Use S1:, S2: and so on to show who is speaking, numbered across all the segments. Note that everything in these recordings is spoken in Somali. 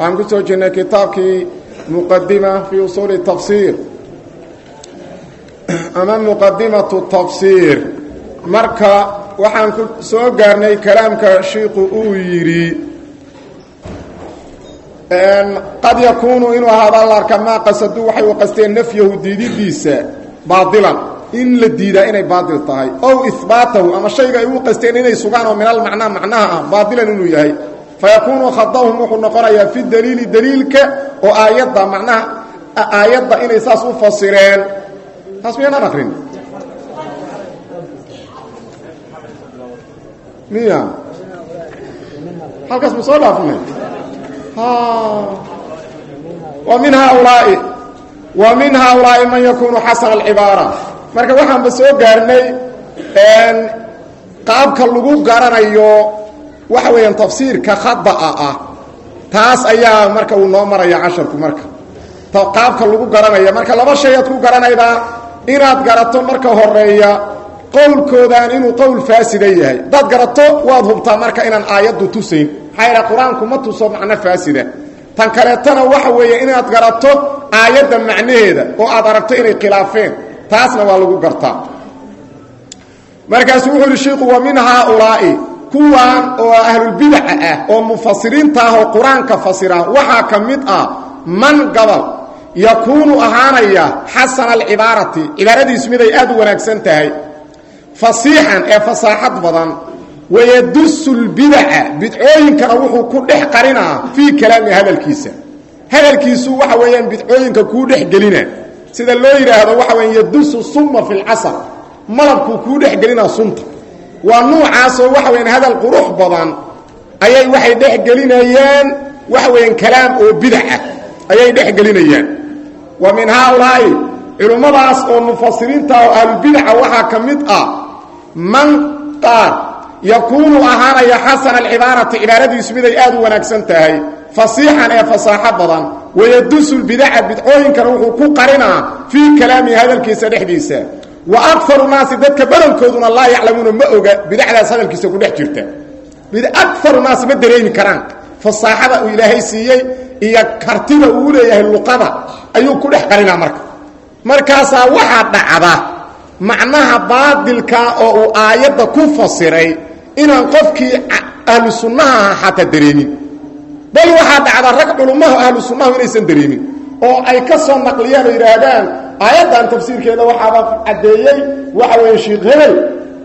S1: waxaan ku soo jirnay kitaabkii muqadima fii usuuli tafsiir. Ama muqadimatu tafsiir. Marka waxaan ku soo gaarnay kalaamka shiiku uu yidhi qad yakuunu inuu ahaada la arkaa maa qasaduu waxay u qasteen nafyahu diididiisa baadilan. In la diidaa inay baadil tahay. Ow ihbaatahu ama shayga ay u qasteen inay sugaan oo minal macnaa macnaha ah baadilan inuu yahay fayakuunu khadahum wuxuu noqonayaa fi daliili daliilka oo aayadda macnaha aayadda inay saas u fasireen taas miyaanaan akrin miya halkaas ma soo dhaafnay wa min haaulaai wa min haaulaai man yakunu xasana alcibaara marka waxaanba soo gaarnay qaabka lagu garanayo waxa weeyaan tafsiirka khada'a ah. Taas ayaa marka uu noo maraya casharku marka. Qaabka lagu garanaya marka laba shay aad ku garanaydaa inaad garato marka horreeya qowlkoodaan inuu qowl faasida yahay. Haddaad garato waad hubtaa marka inaan aayaddu tusayn maxaa yidha qur'aanku ma tuso macno faasida. Tan kaleetana waxa weeye inaad garato aayadda macnaheeda oo aad aragto inay khilaafeen. Taasna waa lagu gartaa. Markaasuu wuxuu yidhi shiiku wa min haaulaa'i kuwaan oo ahlulbidaca ah oo mufasiriinta ah oo qur'aanka fasira waxaa ka mid ah man gabal yakuunu ahaanaya xasana alcibaarati cibaaradiisu miday aad u wanaagsan tahay fasiixan ee fasaaxad badan wayadusu lbidaca bidcooyinkana wuxuu ku dhex qarinaa fii kalaami hadalkiisa. Hadalkiisu waxa weeyaan bidcooyinka kuu dhex gelina. Sida loo yidhaahdo waxa weya yadusu summa fi lcasar malabkuu kuu dhex gelinaa sunta waa nuucaasoo waxa weyaan hadal qurux badan. Ayay waxay dhex gelinayaan waxa weeyaan kalaam oo bidaca ayay dhex gelinayaan. Wa min haaulaa'i culimmadaas oo mufasiriinta oo ahlubidaca waxaa ka mid ah man qaar yakuunu ahaanaya xasana alcibaarati cibaaradiisu miday aad u wanaagsan tahay fasiixan ee fasaaxo badan wayadusu lbidaca bidcooyinkana wuxuu ku qarinaa fii kalaamihi hadalkiisa dhexdiisa wa akaru naasi dadka badankooduna laa yaclamuuna ma oga bidacdaas hadalkiisa ku dhex jirta. Akaru naasi ma dareemi karaan. Fasaaxada uu ilaahay siiyey iyo kartida uu leeyahay luqada ayuu ku dhex qarinaa marka. Markaasaa waxaa dhacda macnaha baadilka oo uu aayadda ku fasiray inaan qofkii ahlu sunnaha aha xataa dareemin. Bal waxaa dhacda rag culummaha ahlu sunnahu inaysan dareemin oo ay ka soo naqliyaan oo yidhaahdaan aayaddan tafsiirkeeda waxaaba caddeeyey waxa weeye sheikh hebel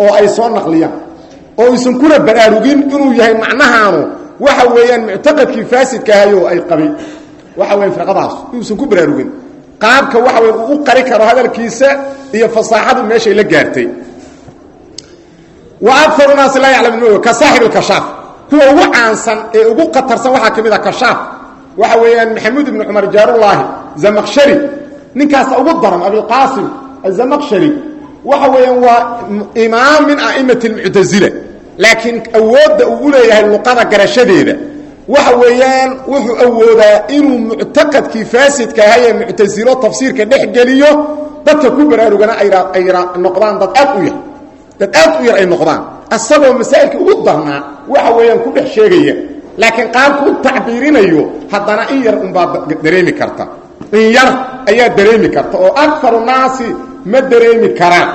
S1: oo ay soo naqliyaan. Oo aysan kuna baraarugin inuu yahay macnahaanu waxa weeyaan muctaqadkii faasidka ahay oo ay qabin waxa weya firqadaas inuusan ku baraarugin. Qaabka waxa weya uu qari karo hadalkiisa iyo fasaaxadu meeshay la gaartay. Wa akaru naasi laa yaclamuun ka saaxib kuwa ugu caansan ee ugu qatarsan waxaa ka mid a kashaaf waxa weeyaan maxamuud ibnu cumar jaarullaahi zamaqshari ninkaasa ugu daran abilqaasim azamaqshari waxa weeyaan waa imaam min a'imati almuctasila laakiin awoodda uu u leeyahay luqada garashadeeda. Waxa weeyaan wuxuu awoodaa inuu muctaqadkii faasidka ahay ee muctasilo tafsiirka dhex geliyo dadka ku baraarugana ay noqdaan dad aad u yar. Dad aad u yar ay noqdaan. Asagoo masaa'ilka ugu darnaa waxa weeyaan ku dhex sheegaya laakiin qaabku u tacbiirinayo haddana in yar unbaa dareemi karta. In yar ayaa dareemi karta oo akaru naasi ma dareemi karaan.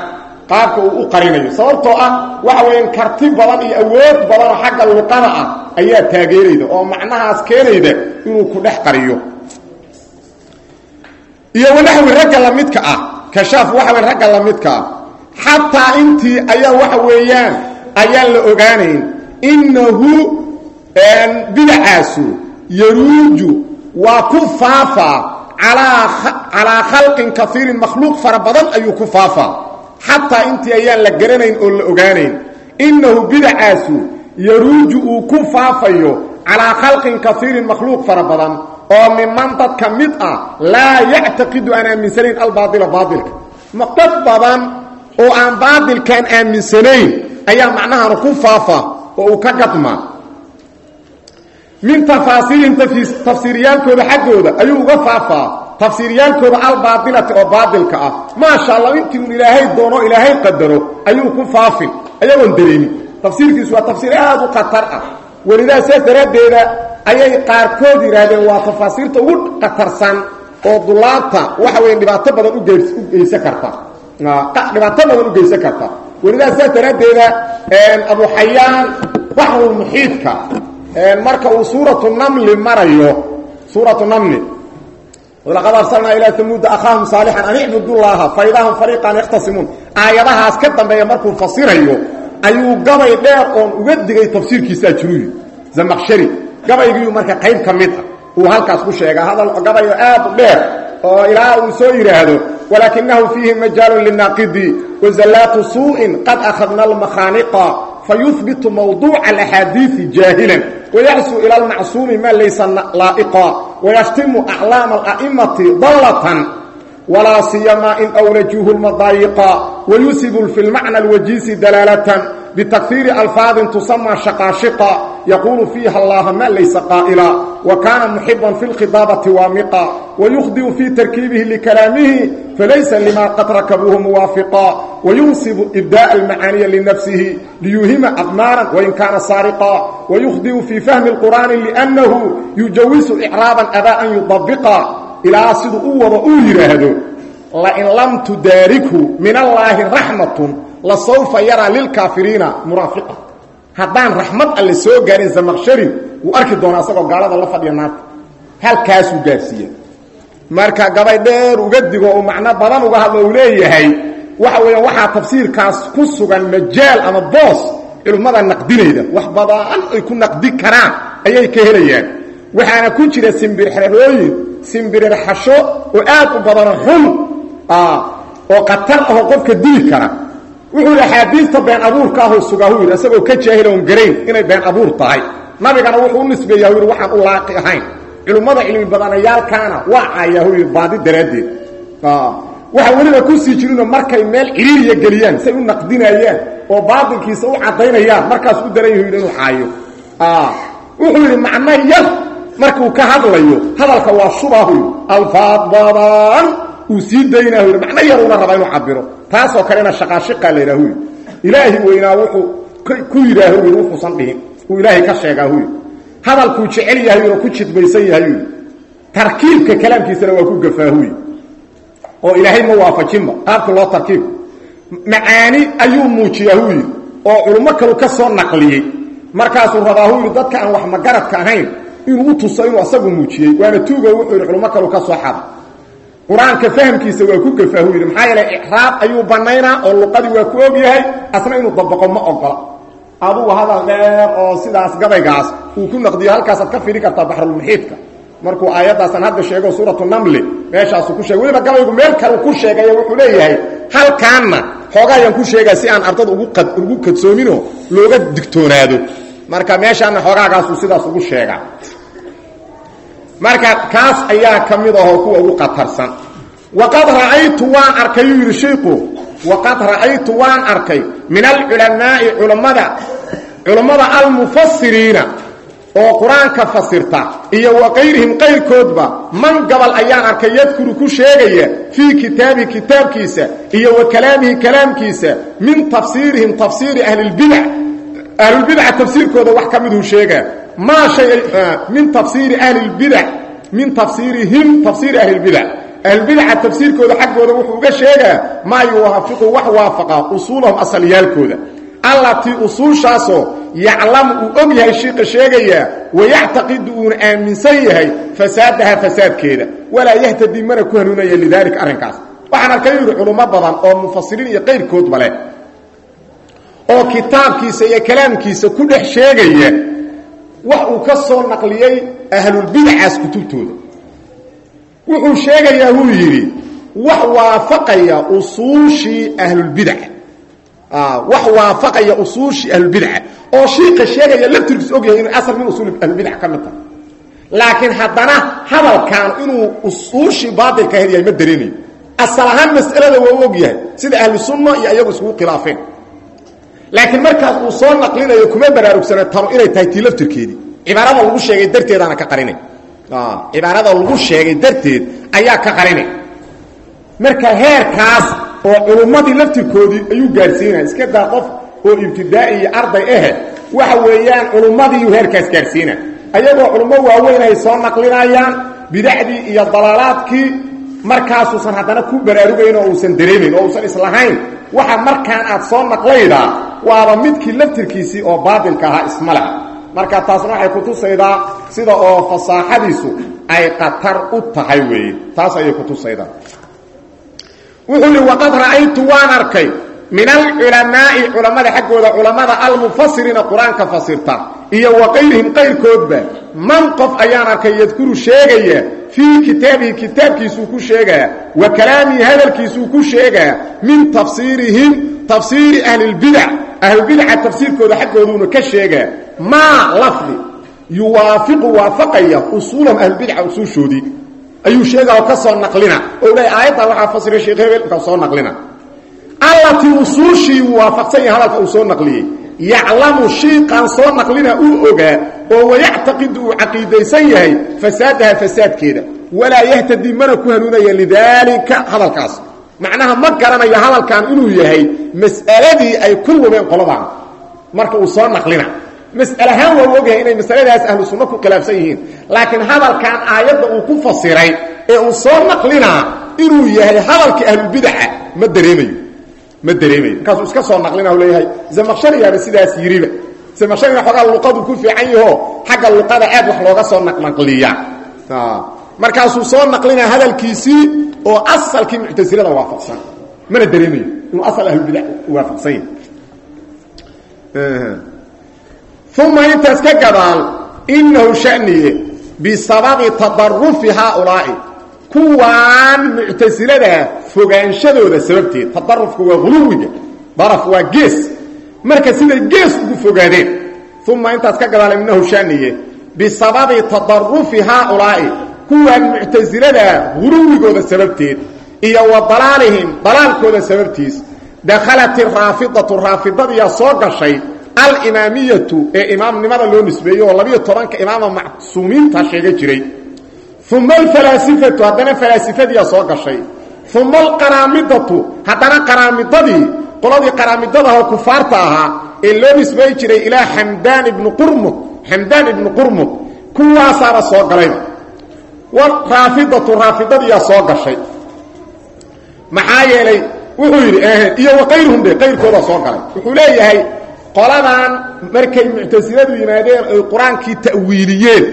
S1: Qaabka uu u qarinayo. Sababtoo ah waxa weeyaan karti badan iyo awood badanoo xagga luqada ah ayaa taageerayda oo macnahaas keenayda inuu ku dhex qariyo. Iyo wanaxwi ragga lamidka ah. Kashaaf waxa weyan ragga lamidka ah. Xataa intii ayaa waxa weeyaan ayaan la ogaanayn innahu bidacaasu yaruuju waa ku faafaa calaa khalqin kaiirin makhluuq fara badan ayuu ku faafaa xataa intii ayaan la garanayn oo la ogaanayn innahu bidacaasu yaruuju uu ku faafayo calaa khalqin kaiirin makhluuq fara badan oo miman dad ka mid ah laa yactaqidu aan aaminsanayn albaaila baailka dad badan oo aan baailkaan aaminsanayn ayaa macnahan ku faafa oo uu ka gadmaa min tafaasiirihim tafsiiriyaalkooda xaggooda ayuu uga faafaa tafsiiryaalkooda albaailati oo baailka ah. Maasha allah intii un ilaahay doono ilaahay qadaro ayuu ku faafin ayagoon dareemin tafsiirkiisu waa tafsiir aad u khatar ah. Welidaa saas daraaddeeda ayay qaarkood yidhaahdeen waa tafaasiirta ugu khatarsan oo dulaabta waxa weya dhibaato badan u geysan karta. Dhibaato badan u geysan karta. Welidaa saas daraaddeeda abu xayaan baxrulmuxiidka marka uu suuratu namli marayo suuratu namli walaqad arsalnaa ilaa tamuuda akhaahum saalixan an icbudu llaha faidahum fariiqan yakhtasimuun aayadahaas ka dambeeya markuu fasirayo ayuu gabay dheer oon uga digay tafsiirkiisaa jiruyi zamaqshari gabaygiiu marka qayb ka ah. Uu halkaas ku sheegaa hadal gabayo aad dheer oo ilaa uu soo yidhaahdo walaakinahu fiihi majaalun linaaqidi wazallaatu suu'in qad akhadna almakhaaniqa fayuhbitu mawduuca alaxaadiidi jaahilan wayaxsuu ila almacsuumi ma laysa laa'iqa wayashtimu aclaama ala'imati dallatan walaa siyamaa in awlajuuhu lmadaayiqa wayusibu fi lmacna alwajiisi dalaalatan bitakhiiri alfaadin tusamaa shaqaashiqa yaquulu fiiha allaha ma laysa qaa'ila wa kaana muxiban fi lkhidaabati waamiqa wayukhdiu fii tarkiibihi likalaamihi falaysa lima qad rakabuuhu muwaafiqa wayunsibu ibdaa'a almacaaniya linafsihi liyuuhima aqmaaran wain kaana saariqa wayukhdiu fii fahmi اlqur'aani liannahu yujawisu icraaban abaa an yudabiqa ilaa siduu u wado uu yidhaahdo lain lam tudaarikhu min allaahi raxmatun lasawfa yaraa lilkaafiriina muraafiqa haddaan raxmad alle soo gaarin zamaqshari wuu arki doonaa isagoo gaalada la fadhiya naarta halkaasuu gaarsiiya marka gabay dheer uga digo uu macno badan uga hadlo uu leeyahay waxa weeyaan waxaa tafsiirkaas ku sugan majaal ama boos culimmada naqdinayda. Wax badan ay ku naqdi karaan ayay ka helayaan. Waxaana ku jira simbirxerooyin simbirirxasho oo aad u badano xun oo qatar ahoo qofka dili kara wuxuu axaadiista been abuurka ahuu sugahu yidhi isagoo ka jaahil oon garayn inay been abuur tahay. Nabigana wuxuu u nisbeeyahu yidhi waxaan u laaqi ahayn. Culimmada cilmi badanayaalkaana waa caayahu yidhi baadi daraaddeed. Waxa weliba ku sii jirinoo markay meel ciriiriya geliyaan say u naqdinayaan oo baatilkiisa u caddaynayaan markaas u daran yahu yidhi inuu caayo. Wuxuu yidhi macno yar markuu ka hadlayo hadalka waa shubahu yidhi alfaad badan uu sii daynahu yidhi macno yar una raba inuu cabiro taasoo kalena shaqaashiqaa la yidhahu yidhi ilaahi weynaa wuxuu ku yidhaahu yidhi wuxuusan dhihin. Uu ilaahay ka sheegaahu yidhi. Hadalkuu jecel yahay oo ku jidbaysan yahay yidhi tarkiibka kalaamkiisana waa ku gafaahu yidhi. Oo ilaahay ma waafajinba qaabka loo tarkiib. Macaani ayuu muujiyahu yidhi oo culummo kalu ka soo naqliyey. Markaasuu yidhi dadka aan wax magaradka ahayn inuu u tuso inuu asagu muujiyey waana tuugo qur'aanka fahamkiisa waa ku gafaahu yidhi maxaa yeele icraab ayuu bannaynaa oo luqadii waa ku og yahay asna inuu dabaqo ma ogola. Adugu hadal dheer oo sidaas gabaygaas uu ku naqdiyo halkaasaad ka firi kartaa baxrulmuxiidka markuu aayaddaasaan hadda sheego suuratu namli meeshaasuu ku sheegay. Weliba gabaygu meel kale ku sheegayo wuxuu leeyahay halkaanna xoogaayaan ku sheegaa si aan ardada ugu kadsoominoo looga digtoonaado. Marka meeshaanna xoogaagaasuu sidaas ugu sheegaa. Marka kaas ayaa ka mid ahoo kuwa ugu qatarsan waqad ra'aytu waan arkay yuu yidhi shayku waqad ra'aytu waan arkay min alculamaa'i culammada culammada almufasiriina oo qur'aanka fasirta iyo wa qayrihim qayrkoodba man gabal ayaan arkay yadkuru ku sheegaya fii kitaabihi kitaabkiisa iyo wa kalaamihi kalaamkiisa min tafsiirihim tafsiiri ahlilbidac ahlulbidaca tafsiirkooda wax ka miduu sheegaa maa shay min tafsiiri ahlilbidac min tafsiirihim tafsiiri ahlilbidac ahlulbidaca tafsiirkooda xaggooda wuxuu uga sheegaa maa yuwaafiqu wax waafaqa usuulahum asalyaalkooda allatii usuushaasoo yaclamu uu og yahay shiiqa sheegayaa wayactaqidu uuna aaminsan yahay fasaadaha fasaadkeeda walaa yahtadii mana ku hanuunaya lidaalika arrinkaas waxaan arkay yidhi culummo badan oo mufasiriin iyo qayrkoodba leh oo kitaabkiisa iyo kalaamkiisa ku dhex sheegaya wax uu ka soo naqliyey ahlulbidacaas kutubtooda wuxuu sheegayaa wuu yidhi wax waafaqaya usuushii ahlulbidaca wax waafaqaya usuushii ahlulbidca oo shiiqa sheegaya laftirkiis og yahay inay asal min usuul ahlulbidac ka mid tahay. Laakiin haddana hadalkan inuu usuushii baatilka ahayd yahay ma dareemayo asal ahaan mas'alada waa u og yahay sida ahlu sunna iyo iyagu iskugu khilaafeen. Laakiin markaas uu soo naqlinayo kuma baraarugsana tano inay tahay tii laftirkeedii. Cibaarada lagu sheegay darteedaana ka qarinay cibaarada lagu sheegay darteed ayaa ka qarinay. Marka heerkaas oo culummadii laftirkoodii ayuu gaarsiinaya iska daa qof oo ibtidaa'i iyo arday ahe waxa weeyaan culummadii heerkaas gaarsiina ayagoo culummo waaweyn ay soo naqlinayaan bidacdii iyo dalaalaadkii markaasuusan haddana ku baraarugayn oo uusan dareemayn oo uusan islahayn waxa markaan aad soo naqlaydaa waaba midkii laftirkiisii oo baatilka ahaa isma marka taasna waxay kutusaydaa sida oo fasaaxadiisu ay qatar u tahay weeye. Taas ayay kutusaydaa wuxuu ihi waqad ra'aytu waan arkay min alculamaa'i culammada xaggooda culammada almufasiriina qur'aanka fasirta iyo wa qayrihim qayrkoodba. Man qof ayaan arkay yadkuru sheegaya fii kitaabihi kitaabkiisuu ku sheegaa wa kalaamihi hadalkiisuu ku sheegaa min tafsiirihim tafsiiri ahlilbidac ahlulbidaca tafsiirkooda xaggooduuna ka sheegaa maa lafdi yuwaafiqu waafaqaya usuulahum ahlulbidaca usuushoodii ayuu sheega oo ka soo naqlina. Oo le aayadda waxaa fasiray sheekh ka soo naqlina. Allatii usuushii uu waafaqsan yahay hadalka uu soo naqliyey yaclamu shiiqan soo naqlina uu ogaa oo wayactaqidu uu caqiidaysan yahay fasaadaha fasaadkeeda. Walaa yahtadi mana ku hanuunaya lidaalika hadalkaas. Macnaha ma garanayo hadalkan inuu yahay mas'aladii ay ku lumeen qoladan marka uu soo naqlina. Mas'alahaan waa u ogyahay inay masaladaas ahlu sunno ku khilaafsan yihiin. Laakiin hadalkan aayadda uu ku fasiray ee uu soo naqlinaa inuu yahay hadalkii ahlulbidaca ma dareemayo ma dareemayo markaasuu iska soo naqlina leeyahay zamaqsharigaaba sidaas yiriba zamaqshariga xoogaa luqadu ku fiican yaho xagga luqada aad wax looga soo naqnaqliya markaasuu soo naqlinaa hadalkiisii oo asalkii muctasilada waafaqsan. Mana dareemayo inuu asal ahlulbidac waafaqsan yahay. Uma intaas ka gadaal inahu shaniye bisababi tadarufi haaulaa'i kuwaan muctasilada fogaanshadooda sababteed. Tadarufka waa huluwiga daraf waa gees. Marka siday gees ugu fogaadeen uma intaas ka gadaal inahu shaniye bisababi tadarufi haaulaa'i kuwaan muctasilada huluwigooda sababteed iyo wa dalaalihim dalaalkooda sababtiis dakhalat iraafidatu raafidadiyaa soo gashay alimaamiyatu ee imaamnimada loo nisbeeyey oo labiyo tobanka imaama macsuumiinta sheega jiray uma alfalaasifatu haddana falaasifadiyaa soo gashay. Uma alqaraamidatu haddana qaraamidadii qoladii qaraamidadahoo kufaarta ahaa ee loo nisbeey jiray ilaa xamdaan ibnu qurmud xamdaan ibnu qurmud kuwaasaana soo galayba raafidatu raafidadiyaa soo gashay. Maxaa yeelay wuxuu yidhi iyo waqayruhum de qayrkooda soo galay. Wuxuu leeyahay qoladan markay muctasiladu yimaadeen ay qur'aankii ta'wiiliyeen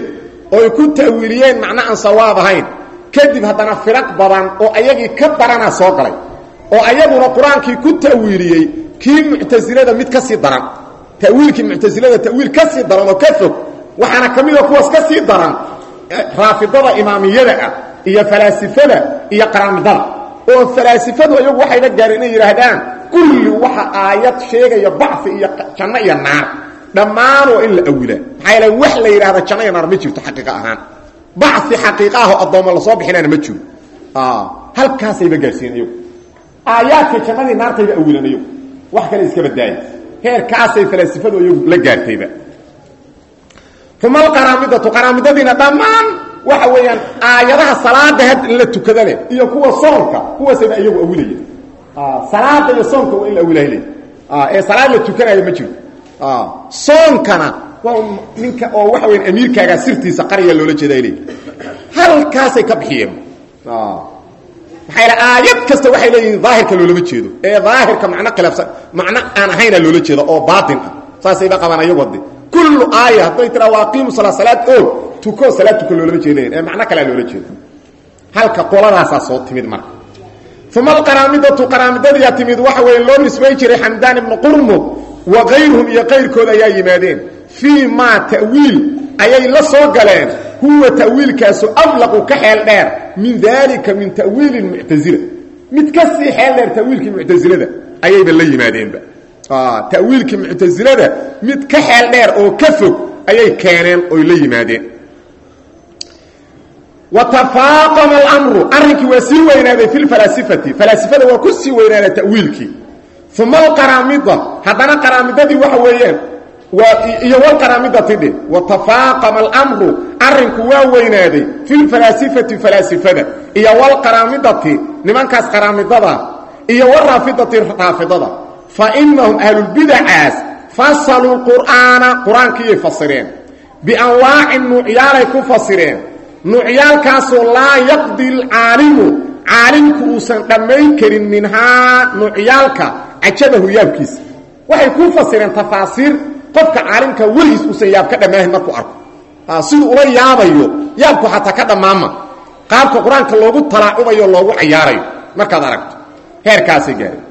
S1: oo ay ku ta'wiiliyeen macno aan sawaab ahayn. Kadib haddana firaq badan oo ayagii ka darana soo galay oo ayaguna qur'aankii ku ta'wiiliyey kii muctasilada mid ka sii daran ta'wiilkii muctasilada ta'wiil ka sii daran oo ka fog waxaana ka mida kuwaas ka sii daran raafidada imaamiyada ah iyo falaasifada iyo qaraamidada oo falaasifadu iyagu waxayna gaareen inay yidhaahdaan kulli waxa aayad sheegaya bacfi iyo janno iyo naar dhammaan waa in la awila. Maxaa yeele wax la yidhahda janno iyo naar ma jirto xaqiiqa ahaan. Bacfi xaqiiqa ah oo addoommo la soo bixinaana ma jiro. Halkaasayba gaarsiin iyagu. Aayaadka jannadii naartayba awilan iyagu. Wax kale iska badaaya heerkaasay falaasifadu iyagu la gaartayba uma alqaraamidatu qaraamidadiina dhammaan waxa weeyaan aayadaha salaada had la tukada leh iyo kuwa soonka kuwaasayba iyagu awilaya. Salaada iyo soonka waa in la awilahyle ee salaad la tukanayo ma jiro soonkana waa ninka oo waxa weyan amiirkaagaa sirtiisa qarya loola jeeda ay leeyihi halkaasay ka bixiyeen. Maxaa yal aayad kasta waxay leeyihiin daahirka loolama jeedo. Ee daahirka macno khilaafsan macno aan ahayna loola jeedo oo baatin ah. Saasayba qabaan ayagu de kullu aaya hadday tiraa waa aqiimu salaa salaad oog tuko salaad tuko loolama jeedayn ee macno kalea loola jeedo. Halka qoladaasaa soo timid marka uma alqaraamidatu qaraamidadiyaa timid waxa weeye loo nisbay jiray xamdaan ibnu qurmud wa kayruhum iyo kayrkood ayaa yimaadeen. Fii maa ta'wiil ayay la soo galeen. Huwa ta'wiilkaasu ablaqu ka xeel dheer. Min daalika min ta'wiili muctasila mid ka sii xeel dheer ta'wiilkii muctasilada ayayba la yimaadeenba ta'wiilkii muctasilada mid ka xeel dheer oo ka fog ayay keeneen oy la yimaadeen. Watafaaqama alamru arrinkii waa sii weynaaday fi lfalaasifati uma alqaraamida haddana qaraamidadii waxa weeyaan iyo walqaraamidati dhe watafaaqama alamru arrinku waa weynaaday fi lfalaasifati falaasifada iyo walqaraamidati nimankaas qaraamidada iyo waraafidati raafidada fa inahum ahlulbidacaas fasaluu qur'aana qur'aankiiyay fasireen bianwaacin nuucyaalay ku fasireen nuucyaalkaasoo laa yaqdi lcaalimu caalimku uusan dhammayn karin minhaa nuucyaalka cajabahu yaabkiisa waxay ku fasireen tafaasiir qofka caalimka weligiis uusan yaab ka dhammaahin markuu arko. Siduu ula yaabayo yaabku xataa ka dhammaama. Qaabka qur'aanka loogu talaacubayo loogu cayaarayo markaad aragto heerkaasay gaareen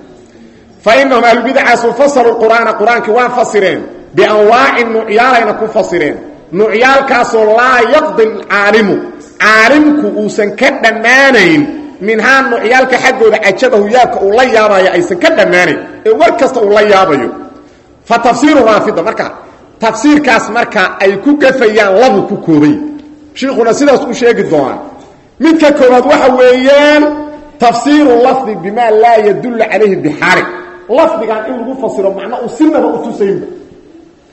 S1: fa inahum ahlubidacaasu fasaluu qur'aana qur'aankii waa fasireen bianwaacin nuucyaalayna ku fasireen. Nuucyaalkaasoo laa yaqdi alcaalimu caalimku uusan ka dhammaanayn minhaa nuucyaalka xaggooda cajabahu yaabka uu la yaabayo aysan ka dhammaanayn ee war kasta uu la yaabayo. Fa tafsiiru raafida marka tafsiirkaas marka ay ku gafayaan labu ku koobay. Shiikhuna sidaas u sheegi doonaa midka koowaad waxa weeyaan tafsiiru lafdi bimaa laa yadullu calayhi bixaali lafdigan in lagu fasiro macno uu sinaba u tusaynba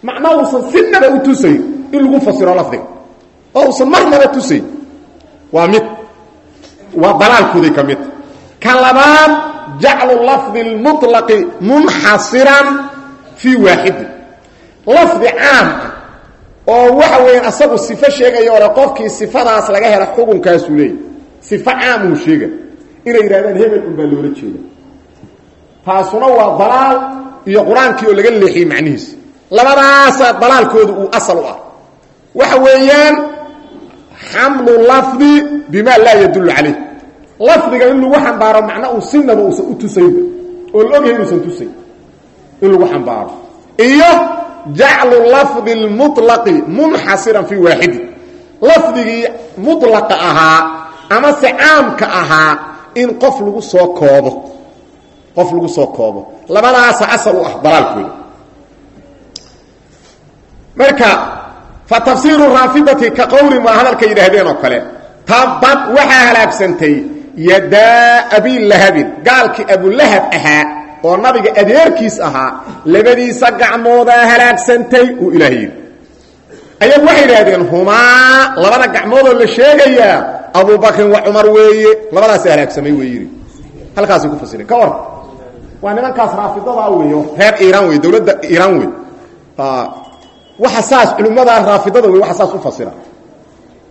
S1: macno uusan sinaba u tusayn in lagu fasiro lafdiga. Oo uusan marnaba tusayn waa mid waa dalaalkooday ka mid. Ka labaad jaclu lafdi اlmuطlaqi munxasiran fii waaxidin lafdi caam ah oo waxa weeyaan asagu sifo sheegaya ole qofkii sifadaas laga hela xukunkaasuu leeyay sifo caamuu sheega inay yidhahdaan hebel un baa loola jeeda. Taasuna waa dalaal iyo qur'aankii oo laga leexiyey macnihiisa labadaasaa dalaalkooda uu asal u ah. Waxa weeyaan xamlu lafdi bimaa laa yadullu calayh lafdiga in lagu xambaaro macna uu sinaba uusan u tusayn oo la ogyahay inuusan tusayn in lagu xambaaro. Iyo jaclu lafdi lmulaqi munxasiran fii waaxidi lafdigii mulaqa ahaa amase caamka ahaa in qof lagu soo koobo qof lagu soo koobo. Labadaasa asal u ah dalaalkooda marka fa tafsiiru raafidati ka qowli ma hadalka yidhaahdeen oo kale. Tabad waxaa halaagsantay yadaa abilahabin gaalkii abulahab ahaa oo nabiga adeerkiis ahaa labadiisa gacmoodaa halaagsantay uu ilaah yidhi. Ayagu waxay idhahdeen humaa labada gacmoodoo la sheegayaa abubakrin wa cumar weeye labadaasa halaagsamay wey yidhi. Halkaasay ku fasireen ka war waa nimankaas raafidadaa reer wey dowladda iiraan wey waxa saas culimmadaa raafidada wey waxa saas u fasira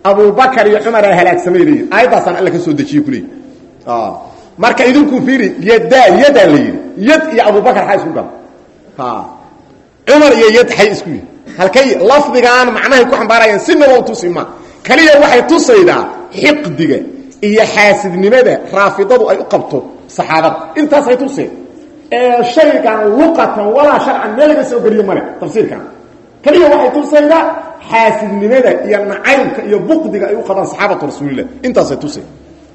S1: abubakar iyo cumaraa halaagsamay leeyihi aayaddaasaan alla ka soo dejiye kuleeyi marka idinku fiiri yadaa yadaa la yidhi yad iyo abubakar xay isku gala cumar iyo yad xay isku yihi halkay lafdigaan macnahay ku xambaarayaan sinaba u tusi ma. Kaliya waxay tusaydaa xiqdiga iyo xaasidnimada raafidadu ay u qabto saxaabada. Intaasay tuseen. Ee shaygan luqatan walaa sharcan meel laga soo geliyo male tafsiirkan kaliya waxay tusaydaa xaasidnimada iyo nacaybka iyo buqdiga ay u qabaan saxaabatu rasuulilah intaasay tusay.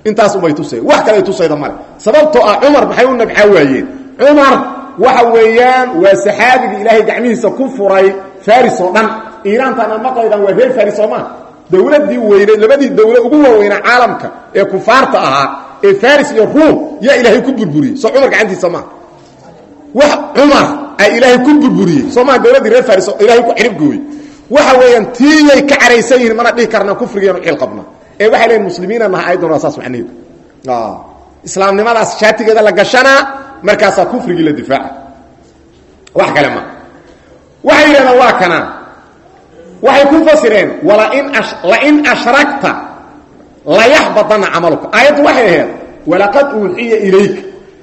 S1: Intaas ubay tusay. Wax kale tusayda male. Sababtoo ah cumar maxay u nabcaa waayeen? Cumar waxa weeyaan waa saxaabigii ilaahay gacmihiisa ku furay faris oo dhan iiraantaana maqlaydan waa reer faris oo maa dowladii weyne labadii dowla ugu waaweynaa caalamka ee kufaarta ahaa ee faris iyo ruum yaa ilaahay ku burburiyey. Soo cumar gacantiisa maa wax cumar ilaahay ku burburiyey. Soo maa dowladdii reer faris oo ilaahay ku ciribgooyey waxa weeyaan tiiyay ka caraysan yihiin mana dhihi karnaa kufrigeenu ciil qabna. Ee waxay leeyiin muslimiina naha ayaduna waa saas macnaheedu islaamnimadaas shaatigeeda la gashanaa markaasaa kufrigii la difaaca. Wax kale ma. Waxay yidhahdaan waa kana. Waxay ku fasireen walain lain ashrakta layaxbadanna camaluka. Aayaddu waxay ahayd walaqad uuxiya ilayka.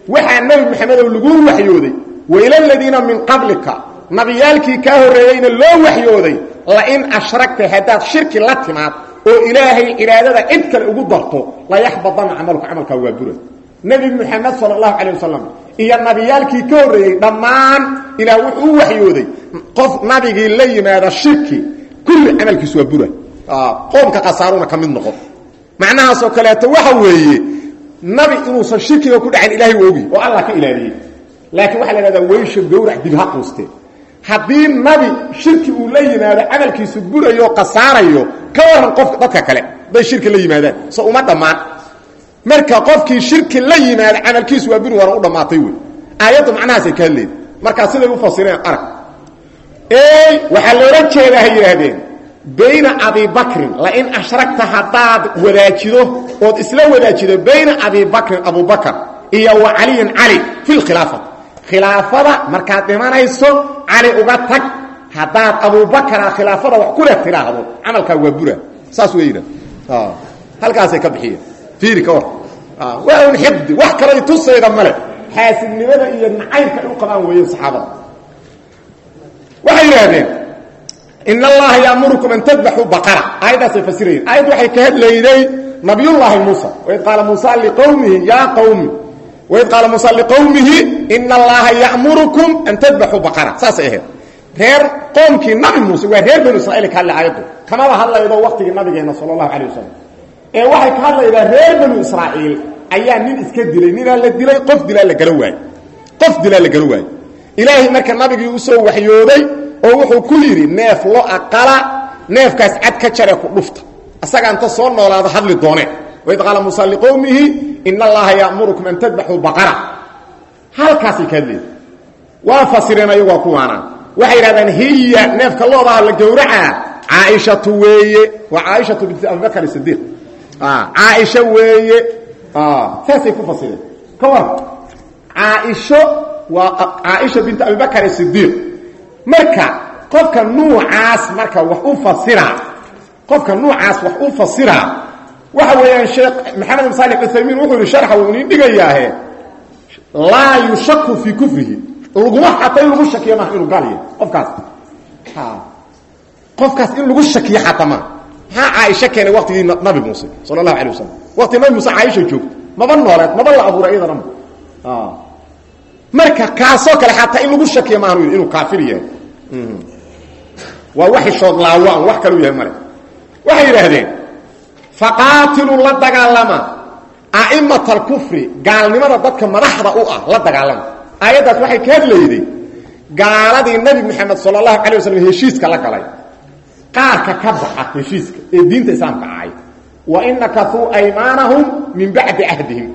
S1: Waxaa nebi maxamedow laguu waxyooday waila ladiina min qablika. Nabiyaalkii kaa horreeyeyna loo waxyooday lain ashragta haddaad shirki la timaad oo ilaahay cibaadada cid kale ugu darto layaxbadanna camaluka camalkaa waa bura nebi muxamed sala allahu calay wasalam iyo nabiyaalkii ka horreeyey dhammaan ilaah wuxuu u waxyooday qof nabigii la yimaada shirki kulli camalkiisu waa bura qoomka khasaaruna ka mid noqon macnahaasoo kaleeto waxa weeye nabi inuusan shirkiga ku dhacin ilahay ogi oo allah ka ilaaliyey laakiin waxaa la ihahdaa weysha gawrac dib ha quustee haddii nabi shirki uu la yimaado camalkiisu burayo khasaarayo ka waran qofka dadka kale hadday shirki la yimaadaan. So uma dhammaan. Marka qofkii shirki la yimaada camalkiisu waa buri waana u dhammaatay wey. Aayaddu macnahaasay ka hadleed markaa siday u fasireen arag. Waxaa loola jeedaa hay yidhaahdeen bayna abibakrin lain ashragta haddaad wadaajido ood isla wadaajido bayna abibakrin abubakr iyo wa caliyin cali fi lkhilaafati khilaafada markaad dhimanayso cali uga tag. Haddaad abubakra khilaafada wax kule tidhaahdo camalkaa waa bura. Saas wey yidhah halkaasay ka bixiyeen. Fiiri ka war waa un xifdi. Wax kalay tusayda male. Xaasidnimada iyo nacaybka ay u qabaan weeye saxaabada. Waxay yidhaahdeen in allaha yaamurukum an tadbaxuu baqara. Aayaddaasay fasirayeen. Aayaddu waxay ka hadlayday nabiyullaahi muusa. Waid qaala muusa liqowmihi yaa qowmi waid qaala muusa liqowmihi ina allaha ya'murukum an tadbaxuu baqara saasay ahayd reer qoomkii nabi muuse waa reer banu israiil ka hadlay aayaddu kamaba hadlaydo waqtigii nabigeenna sala allahu calayh wasalam ee waxay ka hadlaydaa reer banu israa'iil ayaa nin iska dilay ninaa la dilay qof dilaa la gala waayo qof dilaa la gala waayo ilaahay marka nabigii u soo waxyooday oo wuxuu ku yidhi neef lo aqala neefkaas cad ka jaree ku dhufta asaga anta soo noolaado hadli doonee waid qaala muusa liqowmihi ina allaha ya'murukum an tadbaxuu baqara halkaasay ka hadleeda waa fasireen ayagoo kuwaana waxay yidhahdeen hiya neefka loodaha la gowracaa caaishatu weeye waa caaishatu binti abibakr sidiiq caaisho weeye saasay ku fasireen ka war caaisho waa caaisha binti abibakr sidiiq marka qofka nuucaas marka wax u fasira qofka nuucaas wax u fasira waxa weeyaan sheekh maxamed bin salix uthaymiin wuxuu yihi sharxa wuu inin dhigayaahe. Laa yushaku fii kufrihi. Laguma xataa in lagu shakiyo maaha inuu gaal yahay qofkaas. Qofkaas in lagu shakiyo xataa maaha. Maxaa caaisho keenay waqtigii nabi muuse sala allahu alay wasalam waqti nabi muuse caaisha joogto. Maba nooleed maba la abuuray iyadana ma. Marka kaasoo kale xataa in lagu shakiyo maaha inuu kaafir yahay. Waa waxi shood laawaan wax kaluu yahay male. Waxay yidhaahdeen faqaatiluu la dagaalama. A'imata alkufri gaalnimada dadka madaxda u ah la dagaalama. Aayaddaas waxay ka hadlayday gaaladii nebi moxamed sala allahu calay waslm heshiiska la galay. Qaarka ka baxa heshiiska ee diinta islaamka ahay. Wa in nakatuu aymaanahum min bacdi cahdihim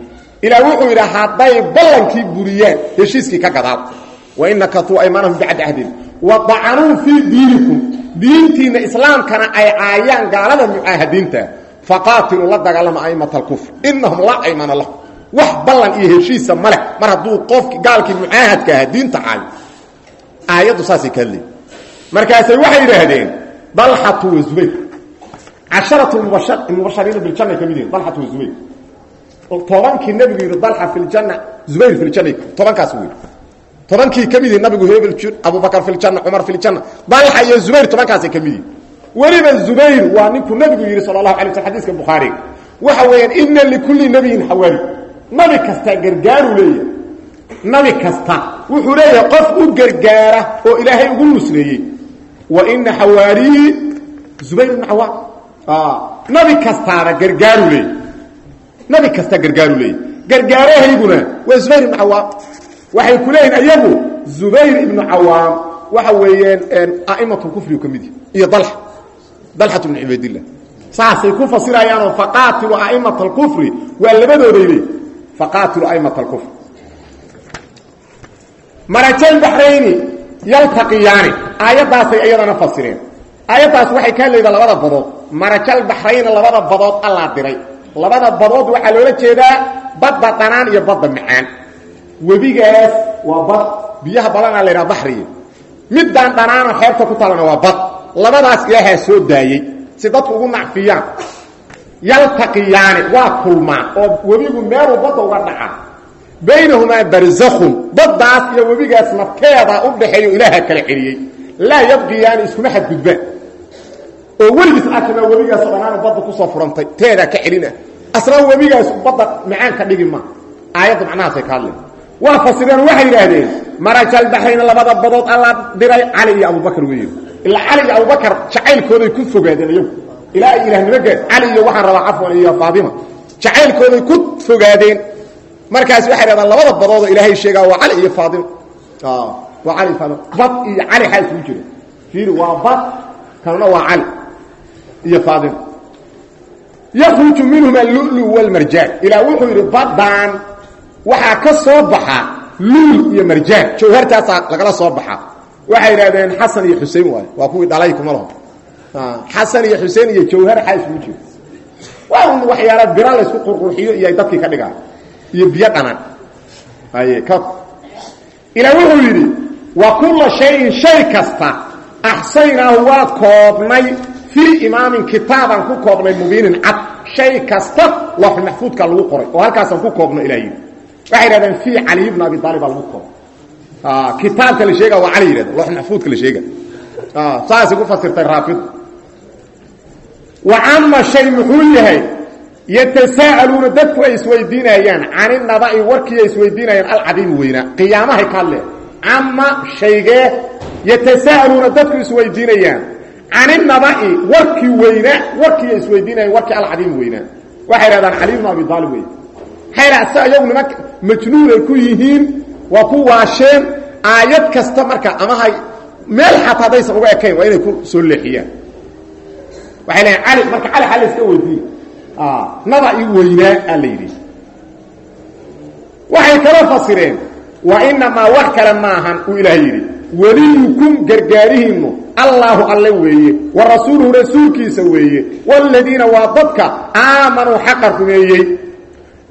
S1: ilaa wuxuu yidhi hadday ballankii buriyaan heshiiskii ka gadaal. Wa in nakatuu aymaanahum min bacdi cahdihim wa dacanuu fii diinikum. Diintiinna islaamkana ay caayaan gaalada mucaahadiinta faqaatiluu la dagaalama aimata alkufr inahum laa aymana lahum. Wax ballan iyo heshiisa ma leh. Mar hadduu qofki gaalkii mucaahadka ahaa diinta caayo. Aayaddu saasay ka hadlay markaasay waxay yidhaahdeen dalxatu wa zubayr. Casharatu mubashariina biljanna ka mid yihiin dalxatu wa zubayr. Tobankii nabigu yidhi dalxa fi ljanna zubayr fi ljanna tobankaas yidhi. Tobankii ka mid yihi nabigu hebel abubakar fi ljanna cumar fi ljanna dalxa iyo zubayr. Tobankaasay ka mid yihiin weliba zubayr waa ninkuu nabigu yidhi sala allahu alay sl xadiiska bukhaariga waxa weeyaan ina likulli nabiyin xawaari nabi kasta gargaaru leeyahay. Nabi kasta wuxuu leeyahay qof u gargaara oo ilaahay ugu nusreeyey. Wa ina xawaariyi zubayr ibn cawaam nabi kastaana gargaaru leeyahy nabi kasta gargaaru leeyahy gargaarahayguna waa zubayr ibnu cawaam waxay ku leeyihiin ayagu zubayr ibnu cawaam waxa weeyaan a'imatu kufrigu ka mid iyo dalxa dalxat bnu cibaydillah saasay ku fasirayaanoo faqaatilu a'imata alkufri waa labadooday leey faqaatilu a'imata alkufr marajal baxrayni yaltaqiyaani. Aayaddaasay iyadana fasireen. Aayaddaas waxay ka hadlaydaa labada badood. Marajal baxrayni labada badood allaa diray. Labada badood waxaa loola jeedaa badda dhanaan iyo badda macaan webigaas waa bad. Biyaha badanaa la ydhaha baxriya middaan dhanaano xeebta ku talana waa labadaas ilaahaa soo daayey si dadku ugu nacfiyaan. Yaltaqiyaani waa kulmaan oo webigu meeluu badda uga dhaca baynahumaa barzakhun baddaas iyo webigaas nafteeda u dhaxeeyo ilaaha kala celiyey laa yabqiyaani iskuma xadgudbaan oo weligiis arkama webigaas dhanaanu badda ku soo furantay teedaa ka celina asna webigaas badda macaan ka dhigi ma. Aayadda macnahaasay ka hadleen. Waa fasireen waxay yidhaahdeen marajal baxrayna labada badood alla diray cali iyo abubakar weeye ilaa cali iyo abubakar jacaylkooday ku fogaadeen iyagu. Ilaa ay ilahnimo gaad cali iyo waxaan rabaa cafwan iyo faatima. Jacaylkooday ku fogaadeen. Markaas waxay dhahdaan labada badoodoo ilaahay sheegaa waa cali iyo faatima. Waa cali faatima. Bad iyo cali xaa isugu jira. Fiiri waa bad kanuna waa cali iyo faatima. Yakhruju minhuma allulu walmarjaan. Ilaa wuxuu yidhi badan waxaa ka soo baxa luul iyo marjaan. Jawhartaasaa lagala soo baxa waxay idhahdeen xasan iyo xusein waay. Waa kuwii dhalay kuma laho. Xasan iyo xuseen iyo jawhar xaa isugu jira waa waxyaala bira laysku qurqurxiyo iyo ay dadkii ka dhigaan. Iyo biyo dhanan. Aye ka ilaa wuxuu yidhi wa kulla shayin shay kasta axsaynaahu waad koobnay fii imaamin kitaabaan ku koobnay mubiinin cad. Shay kasta looxul maxfuudka lagu qoray. Oo halkaasaan ku koobno ilah yidhi waxay yidhahdeen fii caliy bna abi aalib baa lagu koob kitaabka la sheega waa cali yidhahda looxul maxfuudka la sheega saasay ku fasirtay raafid wa cama shay muxuu yahay yatasaa'aluuna dadku ay isweydiinayaan cani naba'i warkii ay isweydiinayaan alcadiimi weynaa qiyaamahay ka hadleen cama shaygee yatasaa'aluuna dadku isweydiinayaan cani naba'i warkii weynaa warkii ay isweydiinayaan warkii alcadiimi weynaa waxay dhahdaan cali bnu abi aalib wey maxay sa iyagu niman majnuun ay ku yihiin waa ku waasheen aayad kasta marka amahay meel xataa haddaysan uga ekayn waa inay ku soo leexiyaan. Waxay leeyiin cali marka cali xaa la iska weydiin naba i weynaa aa la yidhi. Kala fasireen wa inamaa wax kale maahan uu ilaah yidhi. Weliyukum gargaarihiinnu allaahu alle weeye wa rasuuluhu rasuulkiisa weeye waaladiina waa dadka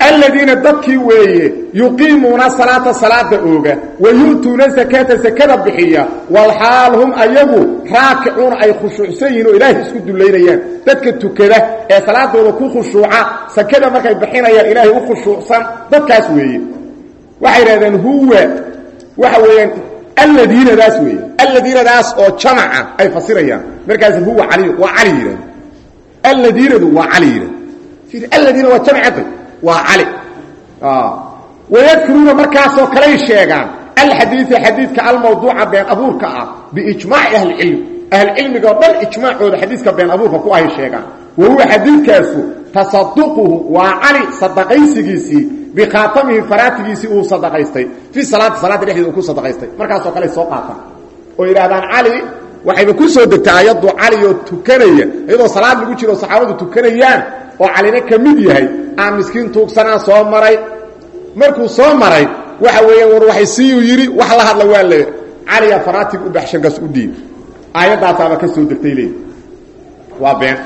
S1: aladiina dadkii weeye yuqiimuuna salaata salaada ooga wa yu'tuuna sakaata sakada bixiya walxaal hum ayagu raakicuuna ay khushuucsan yihiin oo ilaahay isku dullaynayaan. Dadka tukada ee salaadooda ku khushuuca sakada markay bixinayaan ilaahay u khushuucsan dadkaas weeye. Waxay idhahdeen huwa. Waxa weeyaan alladiinadaas weeye. Alladiinadaas oo jamaca ay fasirayaan. Markaas huwa cali waa cali yidhahd alladiinadu waa cali yidhahd waa cali wayadkuruuna markaasoo kaley sheegaan alxadiia xadiidka almawduuca been abuurka ah biijmaaci ahlicilmi ahlucilmiga oo dhan ijmaacooda xadiiska been abuurka ku ahay sheegaan. Wa huwa xadiidkaasu tasaduquhu waa cali sadaqaysigiisii bikhaatamihi faraatigiisii uu sadaqaystay. Fii salaati salaada dhexdeeda uu ku sadaqaystay. Markaasoo kale soo qaataan. Oo yidhahdaan cali waxayba ku soo degtay ayaddu cali oo tukanaya iyadoo salaad lagu jiro saxaabadu tukanayaan oo calina ka mid yahay aan miskiin tuugsanaa soo maray. Markuu soo maray waxa weeyaan war waxay siiyuu yidhi wax la hadla waa le caliya faraatig u baxshankas u dhiib aayaddaasaaba ka soo degtay leey waa been.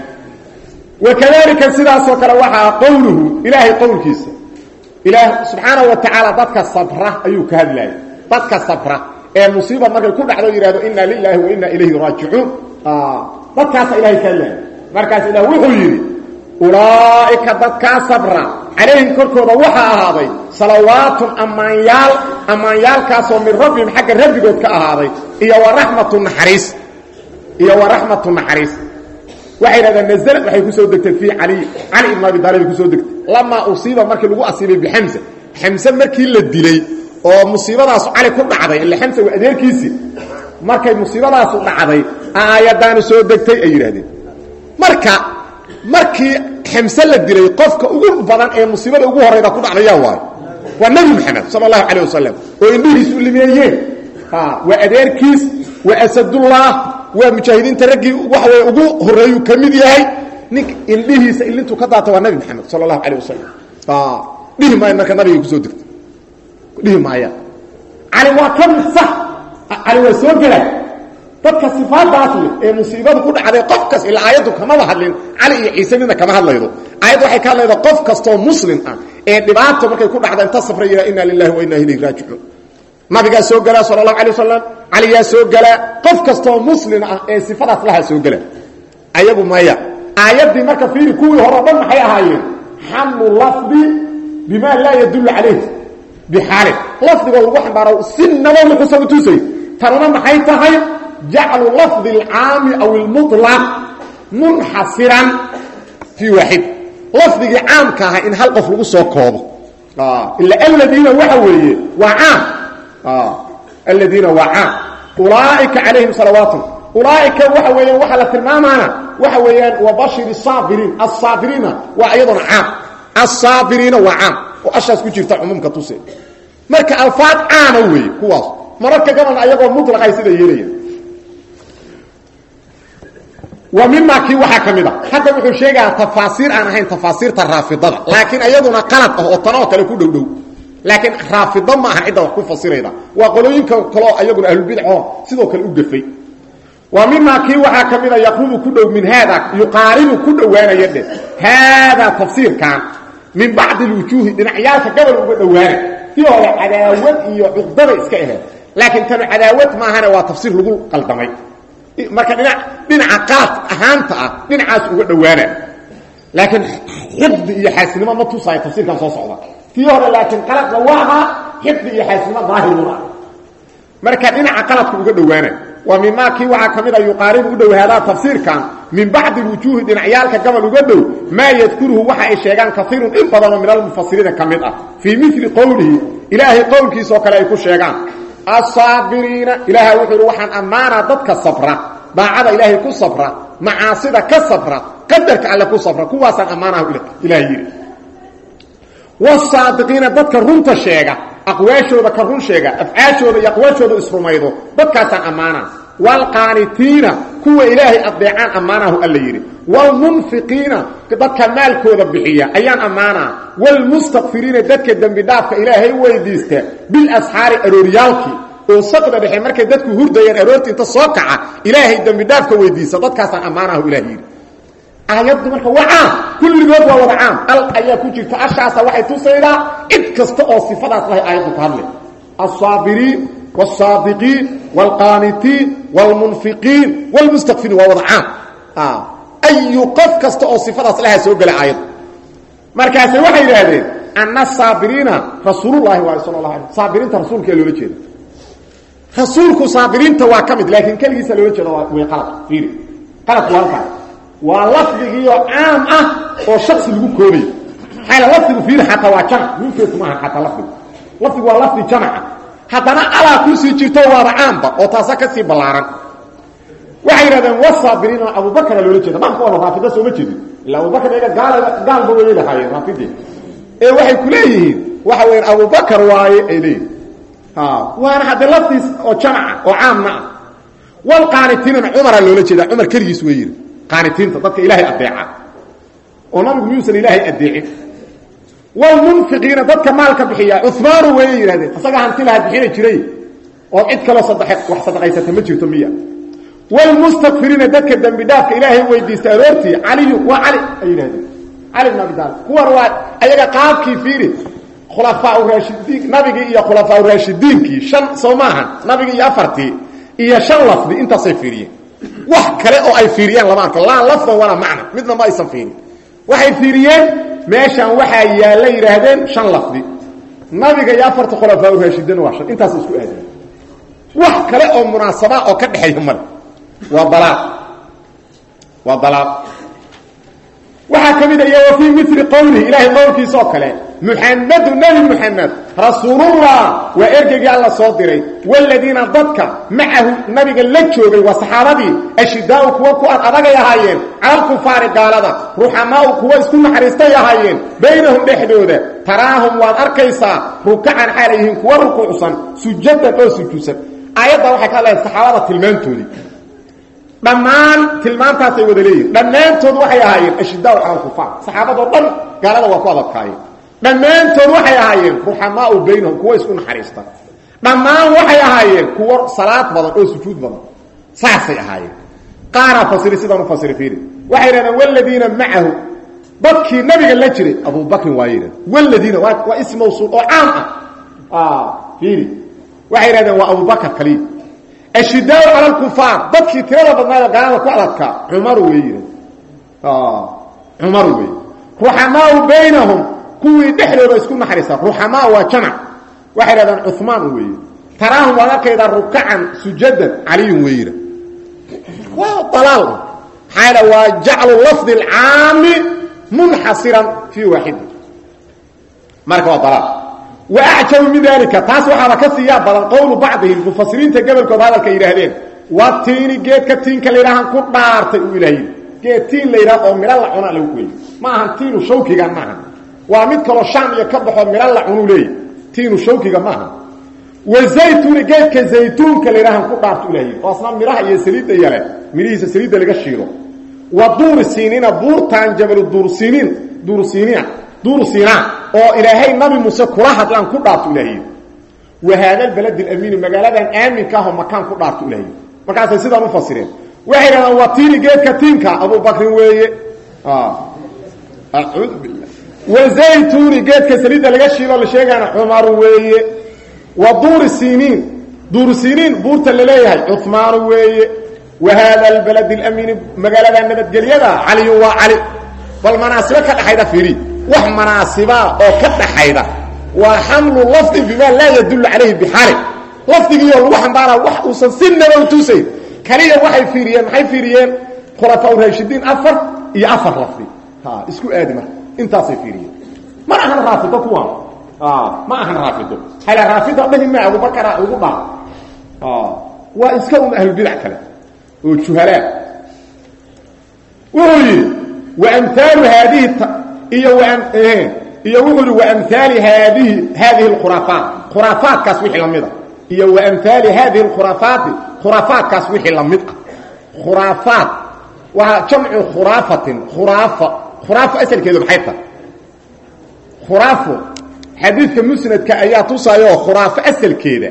S1: Wakadalika sidaasoo kale waxaa qowluhu ilaahay qowlkiisa ilaah subxaanahu wa tacaala dadka sabra ayuu ka hadlayay dadka sabra ee musiiba markay ku dhacdo yidhahdo inna lilaahi wa inna ilayhi raajicuun. Dadkaasa ilahay ka hadlayay markaas ilaah wuxuu yidhi ulaa'ika dadkaa sabra calayhim korkooda waxaa ahaaday salawaatun ammaanyaal ammaanyaalkaasoo min rabbihim xagga rabbigood ka ahaaday iyo waraxmatu naxariis iyo waraxmatu naxariis. Waxay dhahdeen nazlad waxay ku soo degtay fii caliy cali ibn abi taalib ku soo degtay. Lamaa usiiba markii lagu asiibay bixamsa xamse markii la dilay oo musiibadaasu cali ku dhacday xamse waa adeerkiisii markay musiibadaasu dhacday aayadaanu soo degtay ay yidhahdeen marka markii xamse la dilay qofka ugu badan ee musiibada ugu horayda ku dhacdaya waayo waa nebi moxamed sala allahu calayh wasalam oo indhihiisu limeeyeen waa adeerkiis waa asadullah waa mujaahidiinta raggii waxa wey ugu horeeyuu ka mid yahay. Nink indhihiisa ilintuu ka daata waa nabi maxamed sala allahu calayh wasalam dhihi maayo marka nabigay ku soo degtay dhihi maaya. Cali waa ka mid sax cali waa soo gela dadka sifaadaas leh ee musiibadu ku dhacday qof kas ilaa aayaddu kamaba hadlin. Cali iyo ciise midna kama hadlaydo. Aayaddu waxay ka hadlayda qof kastoo muslim ah ee dhibaato markay ku dhacda inta safra yidhaha inna lilahi wa inna ilayhi raajicuun. Nabigaa soo gelaa sala allahu alay wasalam caliyaa soo gelaa qof kastoo muslim ah ee sifadaas lahaa soo gela ayagu maya aayaddii marka fiiri kuwii hore o dhan maxay ahaayeen? Xamlu lafdi bima laa yadullu calayh bixaalin lafdigoo lagu xambaaro sinaba wuxuusa utusay tanuna maxay tahay jaclu lafdi alcaami aw ilmuطlaq munxasiran fii waaxid lafdigii caamka ahaa in hal qof lagu soo koobo ila aladiina waxa weeye waa caam aladiina waa caam ulaaika calayhim salawaatu ulaaika waxa weeyaan waxaa la tilmaamaana waxa weeyaan wabashir saabiriin asaabiriina waa iyadoona caam asaabiriina waa caam ashaas ku jirta cumuumka tuse. Marka alfaad caama weeye kuwaas. Mararka gabalna ayagoo mutlaqay sida yeelaya wa mima kii waxaa ka mid a. Hadda wuxuu sheegayaa tafaasiir aan ahayn tafaasiirta raafidada. Laakiin ayaduna qalad ah oo tanoo kale ku dhowdhow. Laakiin raafido ma aha cidda wax ku fasirayda. Waa qolooyinka kaleo ayaguna ahlulbidco sidoo kale u gafay. Wa mima kii waxaa ka mid a yaquumu ku dhow min haada yuqaaribu ku dhowaanaya dhe haadaa tafsiirkan min bacdi lwujuuhi dhinacyaalka gabal uga dhowaana kii hore cadaawad iyo cuqdada iska aheed laakiin tanu cadaawad maahane waa tafsiir lagu qaldamay. Marka dhina dhinaca qalad ahaanta ah dhinacaas uga dhowaana laakiin xifdi iyo xaasinimo ma tusaayo tafsiirkan soo socda. Kii hore laakiin qaladna waa ahaa xifdi iyo xaasinimo daahiruna marka dhinaca qaladka uga dhowaana wa mimaa kii waxaa ka mid a u dhowhaadaa tafsiirkan min bacdi wujuuhi dhinacyaalka gabal uga dhow maa yadkuruhu waxa ay sheegaan kaiirun in badanoo min almufasiriina ka mid ah. Fii mili qowlihi ilaahay qowlkiisoo kale ay ku sheegaan. Asaabiriina ilaahay wuxuu ihi waxaan dadka sabra daacada ilaahay ku sabra macaasida ka sabra qadarka alle ku sabra kuwaasaan ammaanaha ilahay yidhi. Wasaadiqiina dadka runta sheega aqwaashooda ka run sheega afcaashooda iyo aqwaashooda isrumaydo dadkaasaan ammaanaa waalqaanitiina kuwa ilaahay adeecaan ammaanahu alla yidhi. Waalmunfiqiina dadka maalkooda bixiya ayaan ammaanaa. Waalmustakfiriina dadka dembi dhaafka ilaahay weydiista bilasxaari arooryaalkii oo saqda dhexe markay dadku hurdayaan aroortii inta soo kaca ilaahay dembi dhaafka weydiista dadkaasaan ammaanahu ilah yidhi aayaddu marka waa caam kulligood waa wada caam al ayaa ku jirta ashaasa waxay tusaydaa cid kasta oo sifadaas lahay aayaddu ka hadlay alsaabiriin wاsaadiqiin wاlqaanitiin wاlmunfiqiin wاlmustakfiriin waa wada caam ayu qof kasta oo sifadaas lahaa soo gela aayaddu markaase waxay yidhaahdeen ana saabiriina rasuulullahi waay sal la ala saabiriinta rasuulkaa loola jeeda rasuulku saabiriinta waa ka mid laakiin keligiisa loola jeeda way qalad iiri qaladku waa halkaas waa lafdigiioo caam ah oo shaksi lagu koobayo maxaa lafdigu fiiri xataa waa jamac. Minkeesu maaha xataa lafdigu. Lafdigu waa lafdi jamaca haddana alaa ku sii jirto waaba caamba oo taasa ka sii ballaaran. Waxay yidhahdeen wasaabiriina abubakara loola jeeda maanka waaba raafida sooma jeedin. Illa abubakar iyaga gaal gaalba wayay lahaayeen raafidee ee waxay ku leeyihiin waxa weyan abubakar waaye ay leeyihiin waana haddee lafdiis oo jamaca oo caamna ah. Walqaanitiinana cumara loola jeeda cumar keligiis wey yidhi qaanitiinta dadka ilaahay adeeca. Oo nabigu miyuusan ilaahay adeecin wlmunfiqiina dadka maalka bixiya cumaanu weeyay yidhahdeen isaga hanti laha bixina jiray oo cid kaloo wax sadaqaysata ma jirto miya. Wlmustakfiriina dadka dembi dhaafka ilaahay weydiista aroortii caliyu waa cali ay yidhahdeen. Cali bn abi taalib. Kuwan waa ayaga qaabkii fiiri khulafaa raashidiin nabigii iyo khulafaa raashidiinkii shan soo maahan nabigii iyo afartii iyo shan lafdi intaasay fiiriyeen wax kale oo ay fiiriyeen lama arko laa lafdan walaa macna. Midna ma aysan fiirin. Waxay fiiriyeen meeshaan waxaa yaalla yidhaahdeen shan lafdi. Nabiga iyo afarta khulafaa raashidin waa shan. Intaas isku aadeen. Wax kale oo munaasabaa oo ka dhexeeya male. Waa dalaal. Waa dalaal. Waxaa ka mid a iyo wa fii mili kale muxamadu nebi muxamed rasuulullah waa ergeygii alla soo diray. Wladiina dadka macahu nabiga la joogay waa saxaabadii ashidaau kuwa ku ad adagay ahaayeen calalkufaari gaalada ruxamaau kuwa isku naxariistay ahaayeen baynahum dhexdooda taraahum waad arkaysaa rukacan xaalay yihiin kuwa rukuucsan sujadan oo sujuudsan aayadda waxay ka hadlayan saxaabada tilmaantoodii. Dhammaan tilmaantaasay wada leeyihiin dhammaantood waxay ahaayeen ashidaau calalkufaar saxaabadoo dhan gaalada waa ku adadkaayeen dhammaantood waxay ahaayeen ruxamaau baynahum kuwa isku naxariista dhammaan waxay ahaayeen kuwo salaad badan oo sujuud badan. Saasay ahaayeen. Qaaraa fasiri sidaan u fasiri fiiri waxay yidhahdeen waladiina macahu dadkii nabiga la jiray abubakrin waa yidhahden waladiina waa ism mawsuul oo caam ah. Fiiri. Waxay yidhahdeen waa abubakar kaliya ashidaau cala alkufaar dadkii tirada badnaayoo gaalada ku adadkaa cumaru wey yidhahden cumaru wey ruxamaau baynahum kuwii dhexdooda isku naxariista ruxamaa waa jamac waxay dhahdaan cumaan weeye taraahum waad arkaydaa rukacan sujadan caliyun weeyira. Waa dalaal. Maxaa waa jaclu lafdi alcaami munxasiran fii waaxidin marka waa dalaal. Wa acjabu min dalika taas waxaaba ka siiyaa badan qowlu bacdihim. Mufasiriinta gobolkood hadalka yidhaahdeen waa tiini geedka tiinka layidhahaan ku dhaartay uu ilaah yidhi. Geed tiin la yidhaha oo midho la cuna lagu kuwey ma ahan tiinu shawkigan maaha waa mid kaloo shaam iyo ka baxoo midho la cunu leeya tiinu shawkiga maaha wazaytuni geedka zaytuunka layidhahan ku dhaarto ilahy oo asna midhaha iyo saliidda yale midhihiisa saliidda laga shiilo. Wa duuri siiniina buurtaan jabalu duursiniin duursiiniina duuru siinaa oo ilaahay nabi muuse kula hadlaan ku dhaarto ilaahiy wa haada albaladi alamiini magaaladan aaminka ahoo makaan ku dhaarto ilaahiy markaasay sidaan u fasireen. Waxay dhahdaan waa tiini geedka tiinka abubakrin weeye. Acuudu billah wazaytuni geedka saliidda laga shiilo la sheegaana xumaru weeye. Wa duuri siniin duuru siniin buurta la leeyahay cumaanu weeye. Wa haada albaladi alamiini magaalada nabadgelyada caliyun waa cali. Bal manaasibo ka dhaxayda fiiri wax manaasibaa oo ka dhaxayda waa xamlu lafdi bimaa laa yadullu calayhi bixaali. Lafdigiioo lagu xambaaraa wax uusan si naba u tusayn kaliya waxay fiiriyeen maxay fiiriyeen? Khulafaa raashidiin afar iyo afar lafdi. Isku aadi marka intaasay fiiriyeen ma ahan raafido kuwaan ma ahan raafido hala raafido dhahi ma abubakara ugu dhaa waa iska un ahlulbidac kale oo juhalaa wuxuu yidhi waamaalu haadihi iyo iyo wuxuu yidhi waamhaali haadihi haadihi alkhuraafaat. Khuraafaatkaas wixii la mid a iyo waamhaali haadihi alkhuraafaati khuraafaatkaas wixii la mid ah. Khuraafaat waa jamcu khuraafatin khuraafa khuraafo asalkeedu maxay tahay? Khuraafo xadiidka musnadka ayaa tusaayoo khuraafo asalkeeda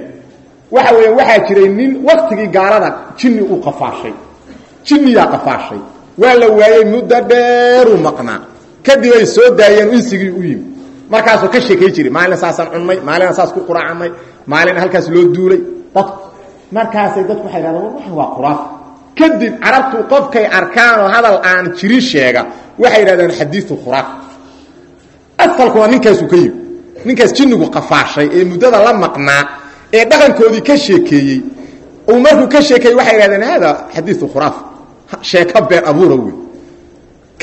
S1: waxa weeya waxaa jiray nin waktigii gaalada jinni uu qafaashay. Jinniyaa qafaashay. Waa la waayey muddo dheeruu maqnaa. Kadib ay soo daayeen insigii u yimi markaasuu ka sheekay jiray maalina saasaan cunnay maalina saas ku quraacannay maalina halkaas loo duulay. Dadku markaasay dadku waxay dhahdeen waxan waa khuraafo kadib carabtu qofkay arkaanoo hadal aan jirin sheega waxay yidhahdeen xadiiu khuraafa asalkuna ninkaasuu ka yimi ninkaas jinnigu qafaashay ee muddada la maqnaa ee dhaqankoodii ka sheekeeyey. Uu markuu ka sheekeeyey waxay yidhahdeen hada xadiiu khuraafa sheeko been abuura wey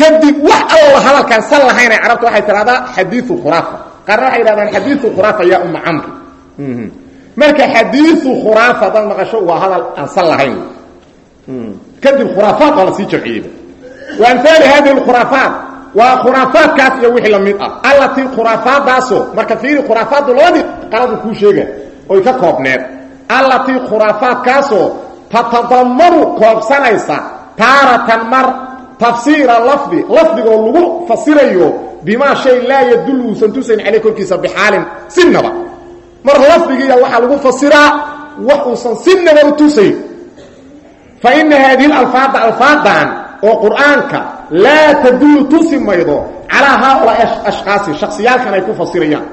S1: kadib wax alla hadalkaan sal lahaynay carabtu waxay tidhahdaa xadiiu khuraafa qaarna waxay yidhahdaan xadiiu khuraafa yaa uma camri marka xadiiu khuraafa dad maqasho waa hadal aan sal lahayn. Kadib khuraafaat waa la sii jamciyeyba amhaali hadihi alkhuraafaat waa khuraafaadkaas iyo wixii la mid ah. Allatii khuraafaadaasoo marka fiiri khuraafaaddu labadii qaladu kuu sheega oy ka koobneed. Allatii khuraafaadkaasoo tatadamanu koobsanaysa taaratan mar tafsiira lafdi lafdigoo lagu fasirayo bimaa shay laa yadullu uusan tusayn caleyh korkiisa bixaalin sinaba mar lafdigiiya waxaa lagu fasiraa wax uusan sinaba u tusayn. Faina haadihi alfaada alfaadan oo qur'aanka laa tadullu tusi maydo calaa haaulaai ashkhaasi shaksiyaalkan ay ku fasirayaan.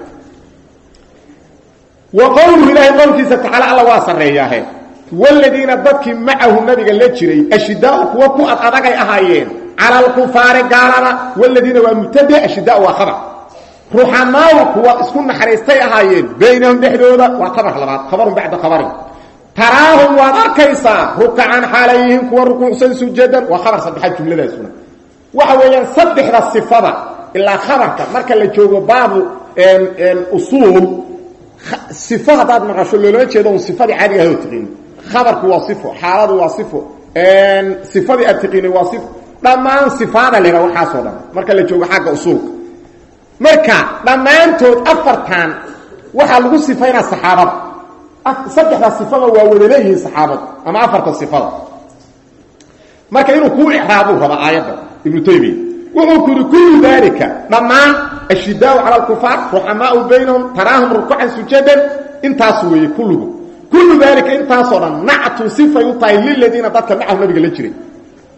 S1: Wa qowluhu ilaahay qowlkiisa tacaala alla waa sarreeyaahe. Wladiina dadkii macahu nabiga la jiray ashidaau kuwa ku ad adagay ahaayeen cala alkufaari gaalada wladiina waa mubtade ashidaa waa khabar. Ruxamaau isku naxariistay ahaayeen baynahum dhexdooda waa kabar labaad khabarun bacda khabarin taraahum waad arkaysaa. Rukacan xaalayyihiin kuwa rukuucsan sujadan. Waa khabar saddexaad jumladaasuna waxa weeyaan saddexda sifada ilaa khabarka marka la joogo baabu usuul sifo haddaad maqasho loolama jeedo un caadiga ahoo tiqiin. Khabarku waa sifo xaaladu waa sifo sifadii aad tiqiinay waa sifo. Dhammaan sifaada lera waxaasoo dhan. Marka la joogo xagga usuulka. Marka dhammaantood afartan waxaa lagu sifaynaa saxaabada saddexda sifada waa wada leeyihiin saxaabadu ama afarta sifada. Marka inuu kuu icraabuu raba aayadda ibnu taymiya. Wuxuu ku yidhi kullu daalika dhammaan ashidaau cala alkufaar ruxamaau baynahum taraahum rukucan sujadan intaas weeye kullugu. Kullu daalika intaasoo dhan nactun sifay u tahay liladiina dadka macahu nabiga la jiray.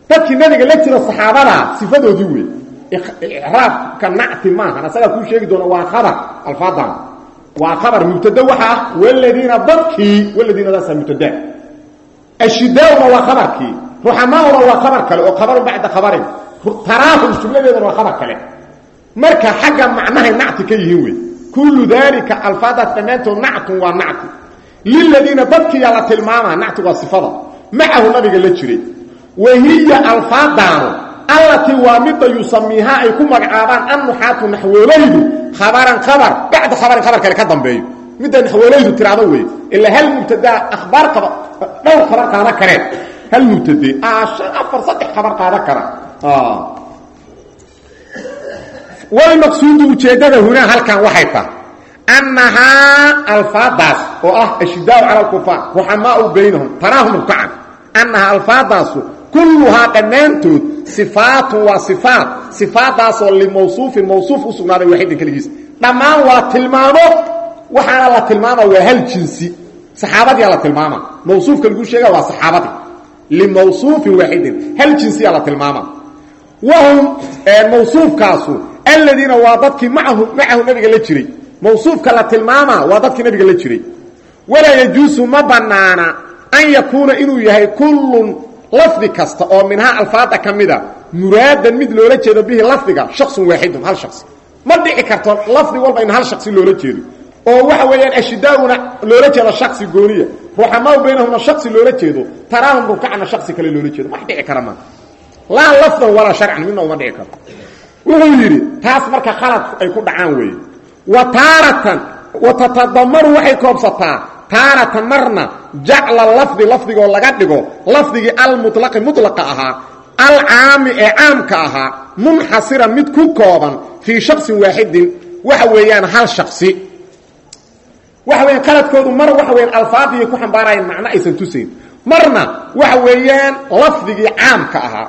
S1: Dadkii nabiga la jira saxaabadaa sifadoodii wey icraabka nacti maahan asagaa kuu sheegi doona waa khabar alfaadan waa khabar mubtado waxa ah wladiina dadkii waladiinadaasaa mubtada. Ashidaauna waa khabarkii ruxamauna waa khabar kale oo khabarun bacda khabarin. Taraahum jumladeeduna waa khabar kale. Marka xagga macnahay nacti ka yihiin wey kullu daalika alfaadaas dhammaantood nactun waa nacti. Liladiina dadkiiyaa la tilmaamaa nacti waa sifada. Macahu nabiga la jiray wa hiya alfaadaanu allatii waa midda yusamiihaa ay ku magacaabaan annuxaatu naxwoolaydu. Khabaran khabar bacda khabarin khabar kale ka dambeeyo. Midda naxwoolaydu tiraado wey ilaa hal mubtadaa akhbaar qaba dhowr khabar qaada kareen. Hal mubtade afar saddex khabar qaada kara. Walmaqsuudu ujeeddada hunaa halkan waxay tahay. Annahaa alfaadaas oo ah ashidaau cala alkufaar ruxamaau baynahum taraahum rukacan annahaa alfaadaasu kulluhaa dhammaantood sifaatun waa sifaat sifaadaasoo limawsuufin mawsuuf u sugnaaday waaxidin keligiis. Dhammaan waa tilmaamo waxaana la tilmaama waa hal jinsi. Saxaabadiyaa la tilmaama mawsuufka lagu sheega waa saxaabadii. Limawsuufin waaxidin hal jinsiyaa la tilmaama wahum mawsuufkaasu aladiina waa dadkii macahu macahu nabiga la jiray. Mawsuufka la tilmaama waa dadkii nabiga la jiray. Walaa yajuusu ma banaana an yakuuna inuu yahay kullun lafdi kasta oo minhaa alfaada ka mida muraadan mid loola jeedo bihi lafdiga shaksun waaxidun hal shasi ma dhici karto lafdi walba in hal shaksi loola jeedo. Oo waxa weeyaan ashidaauna loola jeedo shaksi gooniya. Ruxamaau baynahumna shaksi loola jeedo taraahum rukacna shaksi kale loola jeedo. Wax dhici kara ma laa lafdan walaa sharcan midna uma dhici karto. Marka khaladku ay ku dhacaan weeye. Wa taaratan wa tatadamaru taaratan marna jacla lafdi lafdigoo laga dhigo lafdigii almutlaqi mutlaqa ahaa alcaami ee caamka ahaa munxasiran mid ku kooban fii shaksin waaxidin waxa weeyaan hal shaksi waxa weeyaan qaladkoodu mar waxa weyaan alfaadiyay ku xambaarayeen macno aysan tusayn marna waxa weeyaan lafdigii caamka ahaa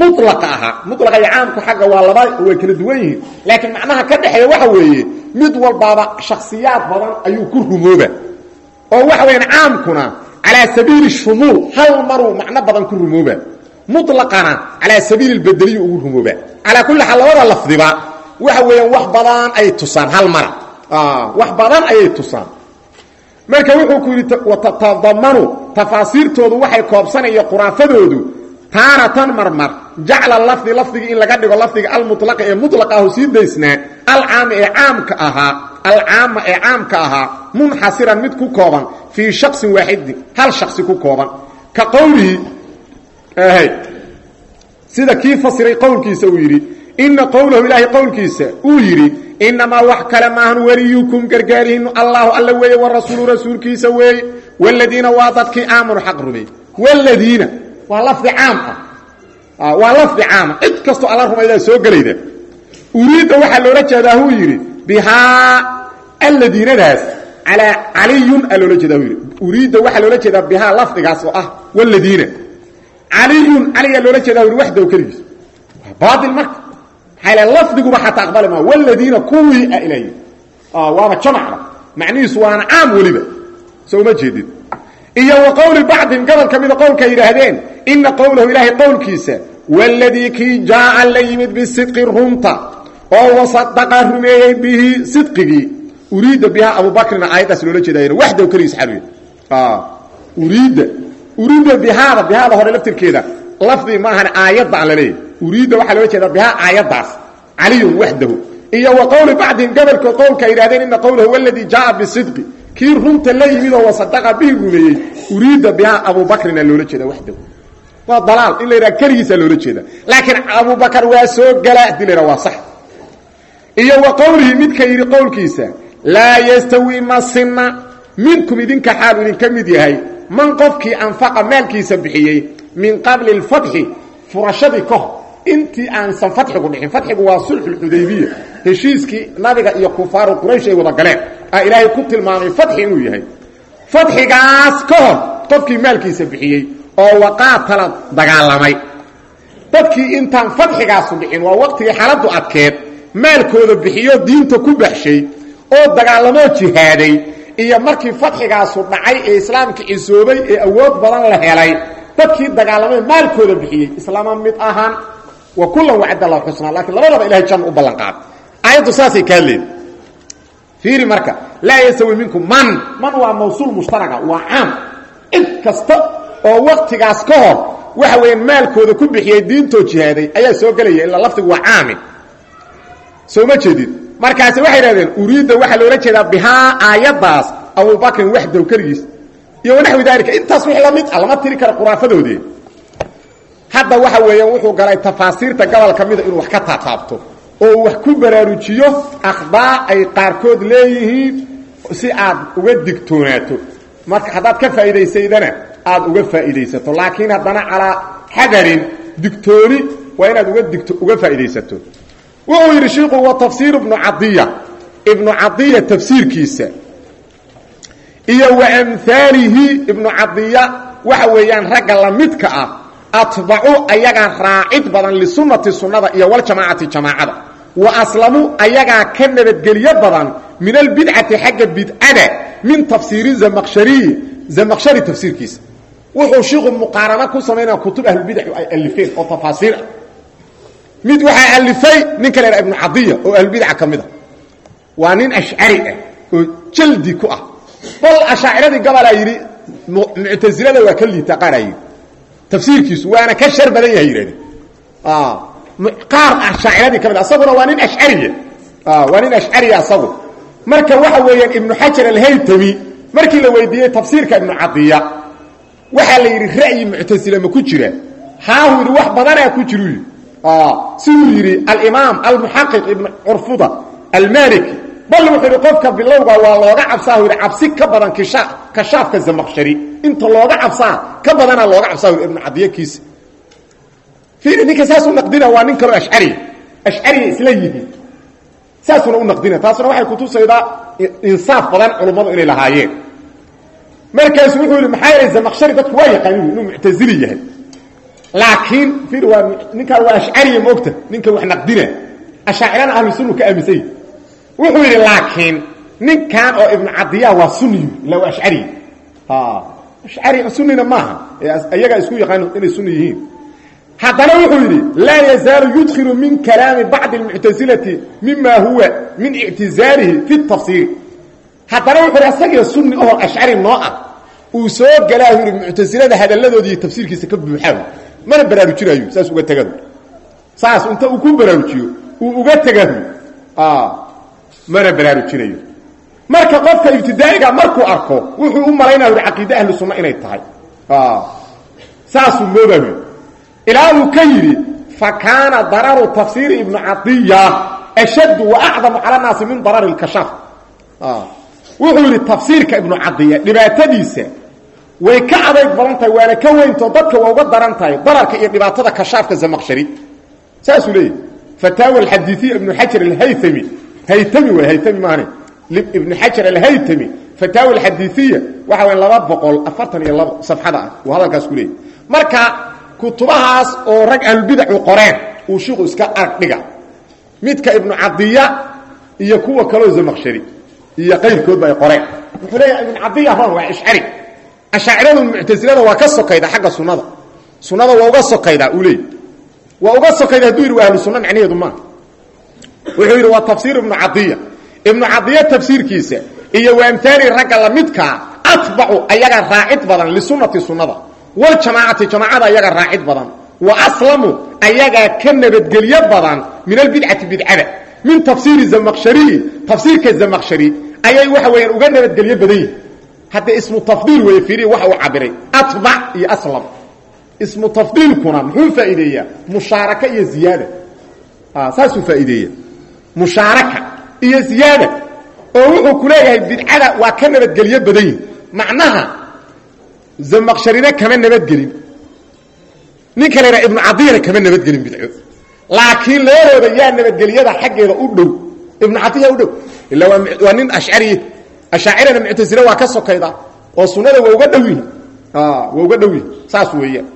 S1: mulaqa ahaa. Mulaqa iyo caamku xagga waa laba way kala duwan yihiin. Laakiin macnaha ka dhexeeya waxa weeye mid walbaaba shaksiyaad badan ayuu ku rumooba oo waxa weyaan caamkuna calaa sabiili shumuul hal maruu macno badan ku rumooba. Mulaqana calaa sabiili lbedeliyu ugu rumooba. Calaa kulli xaal labada lafdiba waxa weeyaan wax badan ay tusaan hal mara wax badan ayay tusaan. Marka wuxuu ku yidhi watatadamanu tafaasiirtoodu waxay koobsanaya khuraafadoodu taaratan marmar. Jacla lafdi lafdigii in laga dhigo lafdiga almulaqa ee mulaqa ahu sii daysnaa alcaama ee caamka ahaa alcaama ee caamka ahaa munxasiran mid ku kooban fii shaksin waaxidin hal shaksi ku kooban. Ka qowlihi sida kii fasiray qowlkiisa uu yidhi ina qowlahu ilaahay qowlkiisa uu yidhi inamaa wax kale maahan weliyukum gargaarihinu allahu alla weeye warasuulu rasuulkiisa weeye wladiina waa dadkii aamanu xaq rumey wladiina waa lafdi caam ah. Waa lafdi caama cid kastoo alla rumaydaa soo gelayda. Uriidda waxaa loola jeedaa huu yidhi bihaa alladiinadaas calaa caliyun aa loola jeeda hu yidhi. Uriidda waxaa loola jeedaa bihaa lafdigaas oo ah wladiina caliyun caliyaa loola jeeda hu yidhi waxdow keligiis. Waa baail marka. Maxaa lafdiguba xataa aqbali maa wladiina kuwii a ilay waaba jamacba. Macnihiisu waana caam weliba. Soo uma jeedid iyo wa qowli bacdin gobol ka mida qowlka yidhaahdeen ina qowlahu ilaahay qowlkiisa waladii kii jaaa la yimid bisidqi runta oo wasadaqa rumeeyey bihi sidqigii uriidda bihaa abubakrina aayaddaas loola jeedayn waxdow keligiis xaluya uriidda uriidda bihaada bihaada hore laftirkeeda lafdi maahan aayadda aan la leeyahy uriidda waxaa loola jeedaa bihaa aayaddaas caliyun waxdahu iyo wa qowli bacdin gobolka qowlka yidhahdeen ina qowlahu waladii jaaa bisidqi kii runta la yimid oo wasadaqa bihi rumeeyey uriidda bihaa abubakrina loola jeeda waxdahu waa dalaal in la yidhaha keligiisaa loola jeeda laakiin abubakar waa soo gala haddii waa sax. Iyo wa qowlihi midka yidhi qowlkiisa laa yastawi ma sinna minkum idinka xaalu idinka mid yahay man qofkii anfaqa maalkiisa bixiyey min qabli اlfatxi furashadii ka hor intii aansan fatxigu dhicin. Fatxigu waa sulxulxudaybiya heshiiskii nabiga iyo kufaaru quraysh ay wada galeen. A ilaahay ku tilmaamay fatxi inuu yahay. Fatxigaas ka hor qofkii maalkiisa bixiyey oo waqaatala dagaalamay. Dadkii intaan fatxigaasu dhicin waa waqtigii xaaladdu adkeed maalkooda bixiyo diinta ku baxshay oo dagaalamoo jihaaday iyo markii fatxigaasu dhacay ee islaamka cisoobay ee awood badan la helay dadkii dagaalamay maalkooda bixiyey. Islaama mid ahaan wa kullan wacad allah xusnaa laakiin labadaba ilahay janna u ballan qaada aayaddu saasay kaa leed fiiri marka laa yastawi minkum man. Man waa mawsuul mushtaraga waa caam. Cid kasta oo waktigaas ka hor waxa weeyaan maalkooda ku bixiyey diintoo jihaaday ayaa soo gelaya ilaa lafdigu waa caami soo ma jeedid markaasi waxay idhahdeen uriidda waxaa loola jeedaa bihaa aayaddaas abubakrin waxdow keligiis. Iyo wanaxwi daalika intaas wixii la mid ah lama tiri karo khuraafadoodii. Hadda waxa weeyaan wuxuu galay tafaasiirta gobol ka mida inuu wax ka taataabto oo wax ku baraarujiyo akhdaa ay qaarkood leeyihiin si aad uga digtoonaato marka haddaad ka faa'iidaysaydana aad uga faa'iidaysato laakiin haddana calaa xadarin digtooni waa inaad uga digto uga faa'iidaysato. Wuxuu yidhi shiiku wa tafsiir ibnu cadiya. Ibnu cadiya tafsiirkiisa. Iyo wa amhaalihi ibnu cadiya waxa weeyaan ragga lamidka ah atbacu ayagaa raacid badan lisunnati sunnada iyo waljamaacati jamaacada. Wa aslamu ayagaa ka nabadgelyo badan min albidcati xagga bidcada min tafsiiri zamaqshariyi zamaqshari tafsiirkiisa wuxuu shiiku muqaarano ku samaynaya kutub ahlulbidac ay alifeen oo tafaasiir ah. Mid waxaa alifay ninka la ydhaha ibnu cadiya oo ahlulbidaca ka mid a waa nin ashcari ah oo jaldi ku ah. Bal ashaaciradii gabalaa yidhi muctasilada waa ka liitaa qaaraa yidhi tafsiirkiisu waana ka shar badan yahay yidhahdeen qaar ashaaciradii ka mid asaguna waa nin ashcariya waa nin ashcariya asagu. Marka waxa weeyaan ibnu xajar alhaytami markii la weydiiyey tafsiirka ibnu cadiya waxaa la yidhi ra'yi muctasile ma ku jira. Haahu yidhi wax badanaa ku jiru siduu yidhi alimaam almuxaqiq ibn curfuda almaliki bal wuxuu yidhi qofka bilowga waa looga cabsaahu yidhi cabsi ka badan kashaafka zamaqshari. Inta looga cabsaa ka badanaa looga cabsaa yidhi ibnu cadiyakiisa fiiri ninka saasuu naqdina waa nin kaloo ashcariya ashcariya isla yihiin saasuna u naqdina taasuna waxay kutusaydaa insaaf badan culummadu inay lahaayeen markaasu wuxuu yidhi maxaa yeelay zamaqshari dadku waa yaqaanin inuu muctazili yahay. Laakiin fiir waa ninkaan waa ashcariya moogta ninka wax naqdina. Ashaacirana ahlu sunnu ka aaminsan yihi wuxuu yidhi laakiin ninkan oo ibnu cadiya waa sunniyu ila waa ashcariya ashcari sunnina maaha. Iyagaa isku yaqaan inay sunni yihiin. Haddana wuxuu yidhi laa yazaalu yudkilu min kalaami bacdi اlmuctasilati mima huwa min ictizaalihi fi tafsiir haddana wuxuu asagii sunni oo ashcari noo ah soo galaahu yidhi muctasilada hadalladoodi tafsiirkiisa ka buuxaahu mana baraarujinayo saas uga tegadu saas inta uu ku baraarujiyo uu uga tegahu mana baraarujinayo marka qofka ibtidaa'iga markuu arko wuxuu u malaynaya yidhi caqiide ahlu sunna inay tahay. Saasuu moodahu ilaa uu ka yidhi fa kaana dararu tafsiiri ibnu cadiya ashaddu wa acdamu cala naasi min darari lkashaaf wuxuu yidhi tafsiirka ibnu cadiya dhibaatadiisa way ka adayg badan tahay waana ka weyntoo dadka waa uga daran tahay dararka iyo dhibaatada kashaafka zamaqshari. Saasuu leeyahy fataawa alxadiiiya ibnu xajar alhaytami haytami way haytami maahane ibnu xajar alhaytami fataawa alxadiiiya waxa weya laba boqol afartan iyo labo safxada ah uu hadalkaas ku leeyahy marka kutubahaas oo rag ahlulbidacu qoreen uu shiiku iska arg dhiga. Midka ibnu cadiya iyo kuwa kaloo zamaqshari iyo qayrkoodba ay qoreen wuxuu leeyahay ibnu cadiya ron waa ishcari ashaaciradu muctasilada waa ka sokayda xagga sunnada. Sunnada waa uga sokaydaa uu leeyay waa uga sokayda hadduu yidhi waa ahlu sunna macnaheedu maaha wuxuu yidhi waa tafsiir ibnu cadiya ibnu cadiya tafsiirkiisa iyo waa amhaali ragga lamidkaa atbacu ayaga raacid badan lisunnati sunnada. Waljamaacati jamaacada ayaga raacid badan. Wa aslamu ayagaa ka nabadgelyo badan min albidcati bidcada. Min tafsiiri zamaqshariyi tafsiirka zamaqshari ayay waxa weeyaan uga nabadgelyo badan yihiin hadda ismu tafdiil weeye fiiriya waxa uu cabiray. Atbac iyo aslam. Ismu tafdiilkuna muxuu faa'iideeyaa? Mushaaraka iyo ziyaada. Saasuu faa'iideeya mushaaraka iyo ziyaada. Oo wuxuu ku leeyahay bidcada waa ka nabadgelyo badan yihiin macnaha zamaqsharina kama nabadgelin. Ninka la yidhaha ibnu cadiyana kama nabadgelin bidco. Laakiin labadooda yaa nabadgelyada xaggeeda u dhow. Ibnu cadiya u dhow illa waa nin ashcariye ashaacirana muctasile waa ka sokayda oo sunnada waa uga dhow yihiin waa uga dhow yihiin saas weeyaan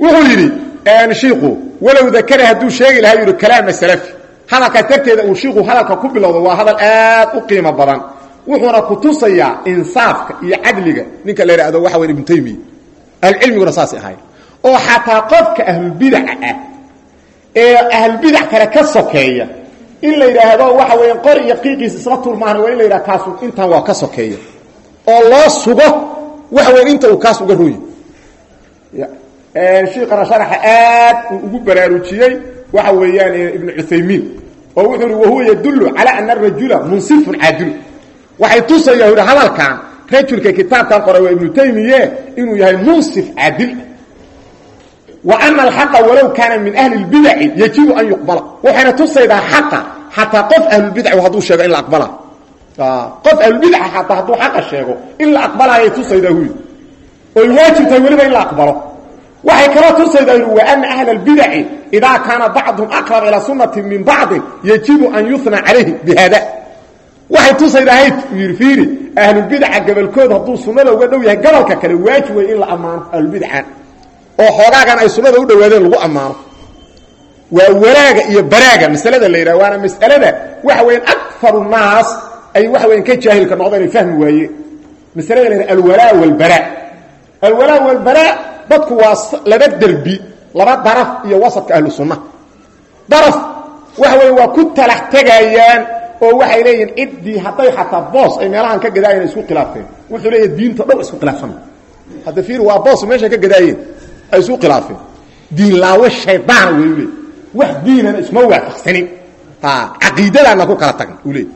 S1: wuxuu yidhi shiiku walow dakara hadduu sheegi lahaa yidhi kalaama salafi hadalkaas darteeda uu shiiku hadalka ku bilowdo waa hadal aad u qiimo badan wuxuuna ku tusayaa insaafka iyo cadliga ninka la yidhaahdo waxa weya ibnu taymiya ahlucilmiguna saasay ahayn oo xataa qofka ahlulbidaca ah ee ahlulbidac kale ka sokeeya in la yidhaahdo waxa weya qor iyo qiiqiis isla turmaana waa in la yidhahdo kaasu intan waa ka sokeeya oo loo sugo waxa weya inta uu kaas uga royi shiikana sharaxa aad uu ugu baraarujiyey waxa weeyaan ibnu cuthaymiin oo wuxuu hi wahuwa yadullu calaa ana arajula munsifun caadilu waxay tusaya hadalkan rajulka kitaabkan qoray waa ibnu taymiye inuu yahay munsif caadil ana alxaqa walow kaana min ahli lbidaci yajibu an yuqbala. Waxayna tusaydaa xaqa xataa qof ahlulbidaci hadduu sheego in la aqbala. Qof ahlulbidaca xataa hadduu xaqa sheego in la aqbalaayay tusaydaa huy oy waajib tahay weliba in la aqbalo. Waxay kala tusaydaa wa ana ahla اlbidaci idaa kaana bacduhum aqrab ilaa sunati min bacdin yajibu an yuna calayhi bihada. Waxay tusaydahay yii fiiri ahlulbidaca gabolkood hadduu sunnada uga dhow yahay gobolka kale waajib wey in la ammaano ahlulbidacan oo xoogaagan ay sunnada u dhowaadeen lagu ammaano. Waa walaaga iyo baraaga masalada la yidhaha waana masalada waxa weyan akaru naas ay waxa weyan ka jaahilka noqdo inay fahmi waayeen masalada la yidhaha alwalaa walbaraa alwalaa walbaraa dadku waa laba derbi laba daraf iyo wasadka ahlu sunna. Daraf waxa weya waa ku talax tegayaan oo waxay leeyihiin ciddii hadday xataa boos ay meelahan ka gadaayeen isku khilaafeen wuxuu leeyahy diinta dhow isku khilaafsan. Hadda fiir waa boos meesha ka gadaayeen ay isku khilaafeen. Diin laawe shaydaana wey u leey wax diinana isma waafaqsanin caqiidadaana ku kala tagna u leey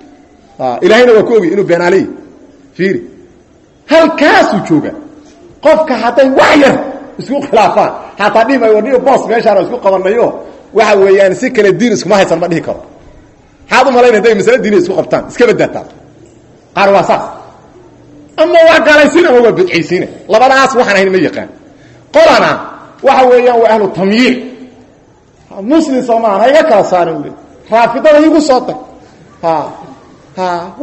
S1: ilaahayna waa ku ogy inuu beenaaleey fiiri. Halkaasuu jooga qofka hadday wax yar isku khilaafaan hataa dhihi maayo wadhiyo boos meeshaana isku qabanayo waxa weeyaan si kale diin iskuma haysan ma dhihi karo. Maxaad u malayn haday masale diiniya isku qabtaan iska badaataa qaar waa saas. Ama waa gaalaysiin ama waa bidcaysiina labadaas waxaan ahayn ma yaqaan qolana waxa weeyaan waa ahlu tamyiic muslim soomaan ha iga kala saarin ule raafidada igu soo ha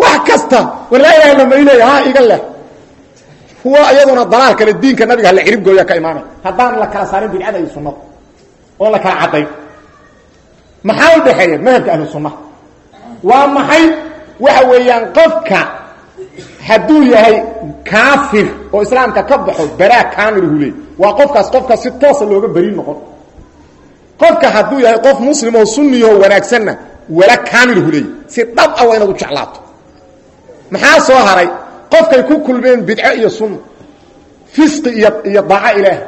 S1: wax kasta. War laa ilaha illa mayleya ha iga leh. Kuwa iyaduna dalaal kale diinka nabiga hala cirib gooya ka imaanay. Haddaan la kala saarin bidcada iyo sunnada oon la kala caddayn maxaa u dhexeeya madhabka ahlu sunnaha waa maxay? Waxa weeyaan qofka hadduu yahay kaafir oo islaamka ka baxo baraa kaamilhu leey waa qofkaas qofka si toosa looga beri noqon. Qofka hadduu yahay qof muslim oo sunniyaho wanaagsanna wala kaamilhu leey si dhab ah waa inaad u jeclaato. Maxaa soo haray? Qofkay ku kulmeen bidco iyo sunna fisqi iyo iyo daaco ilaah.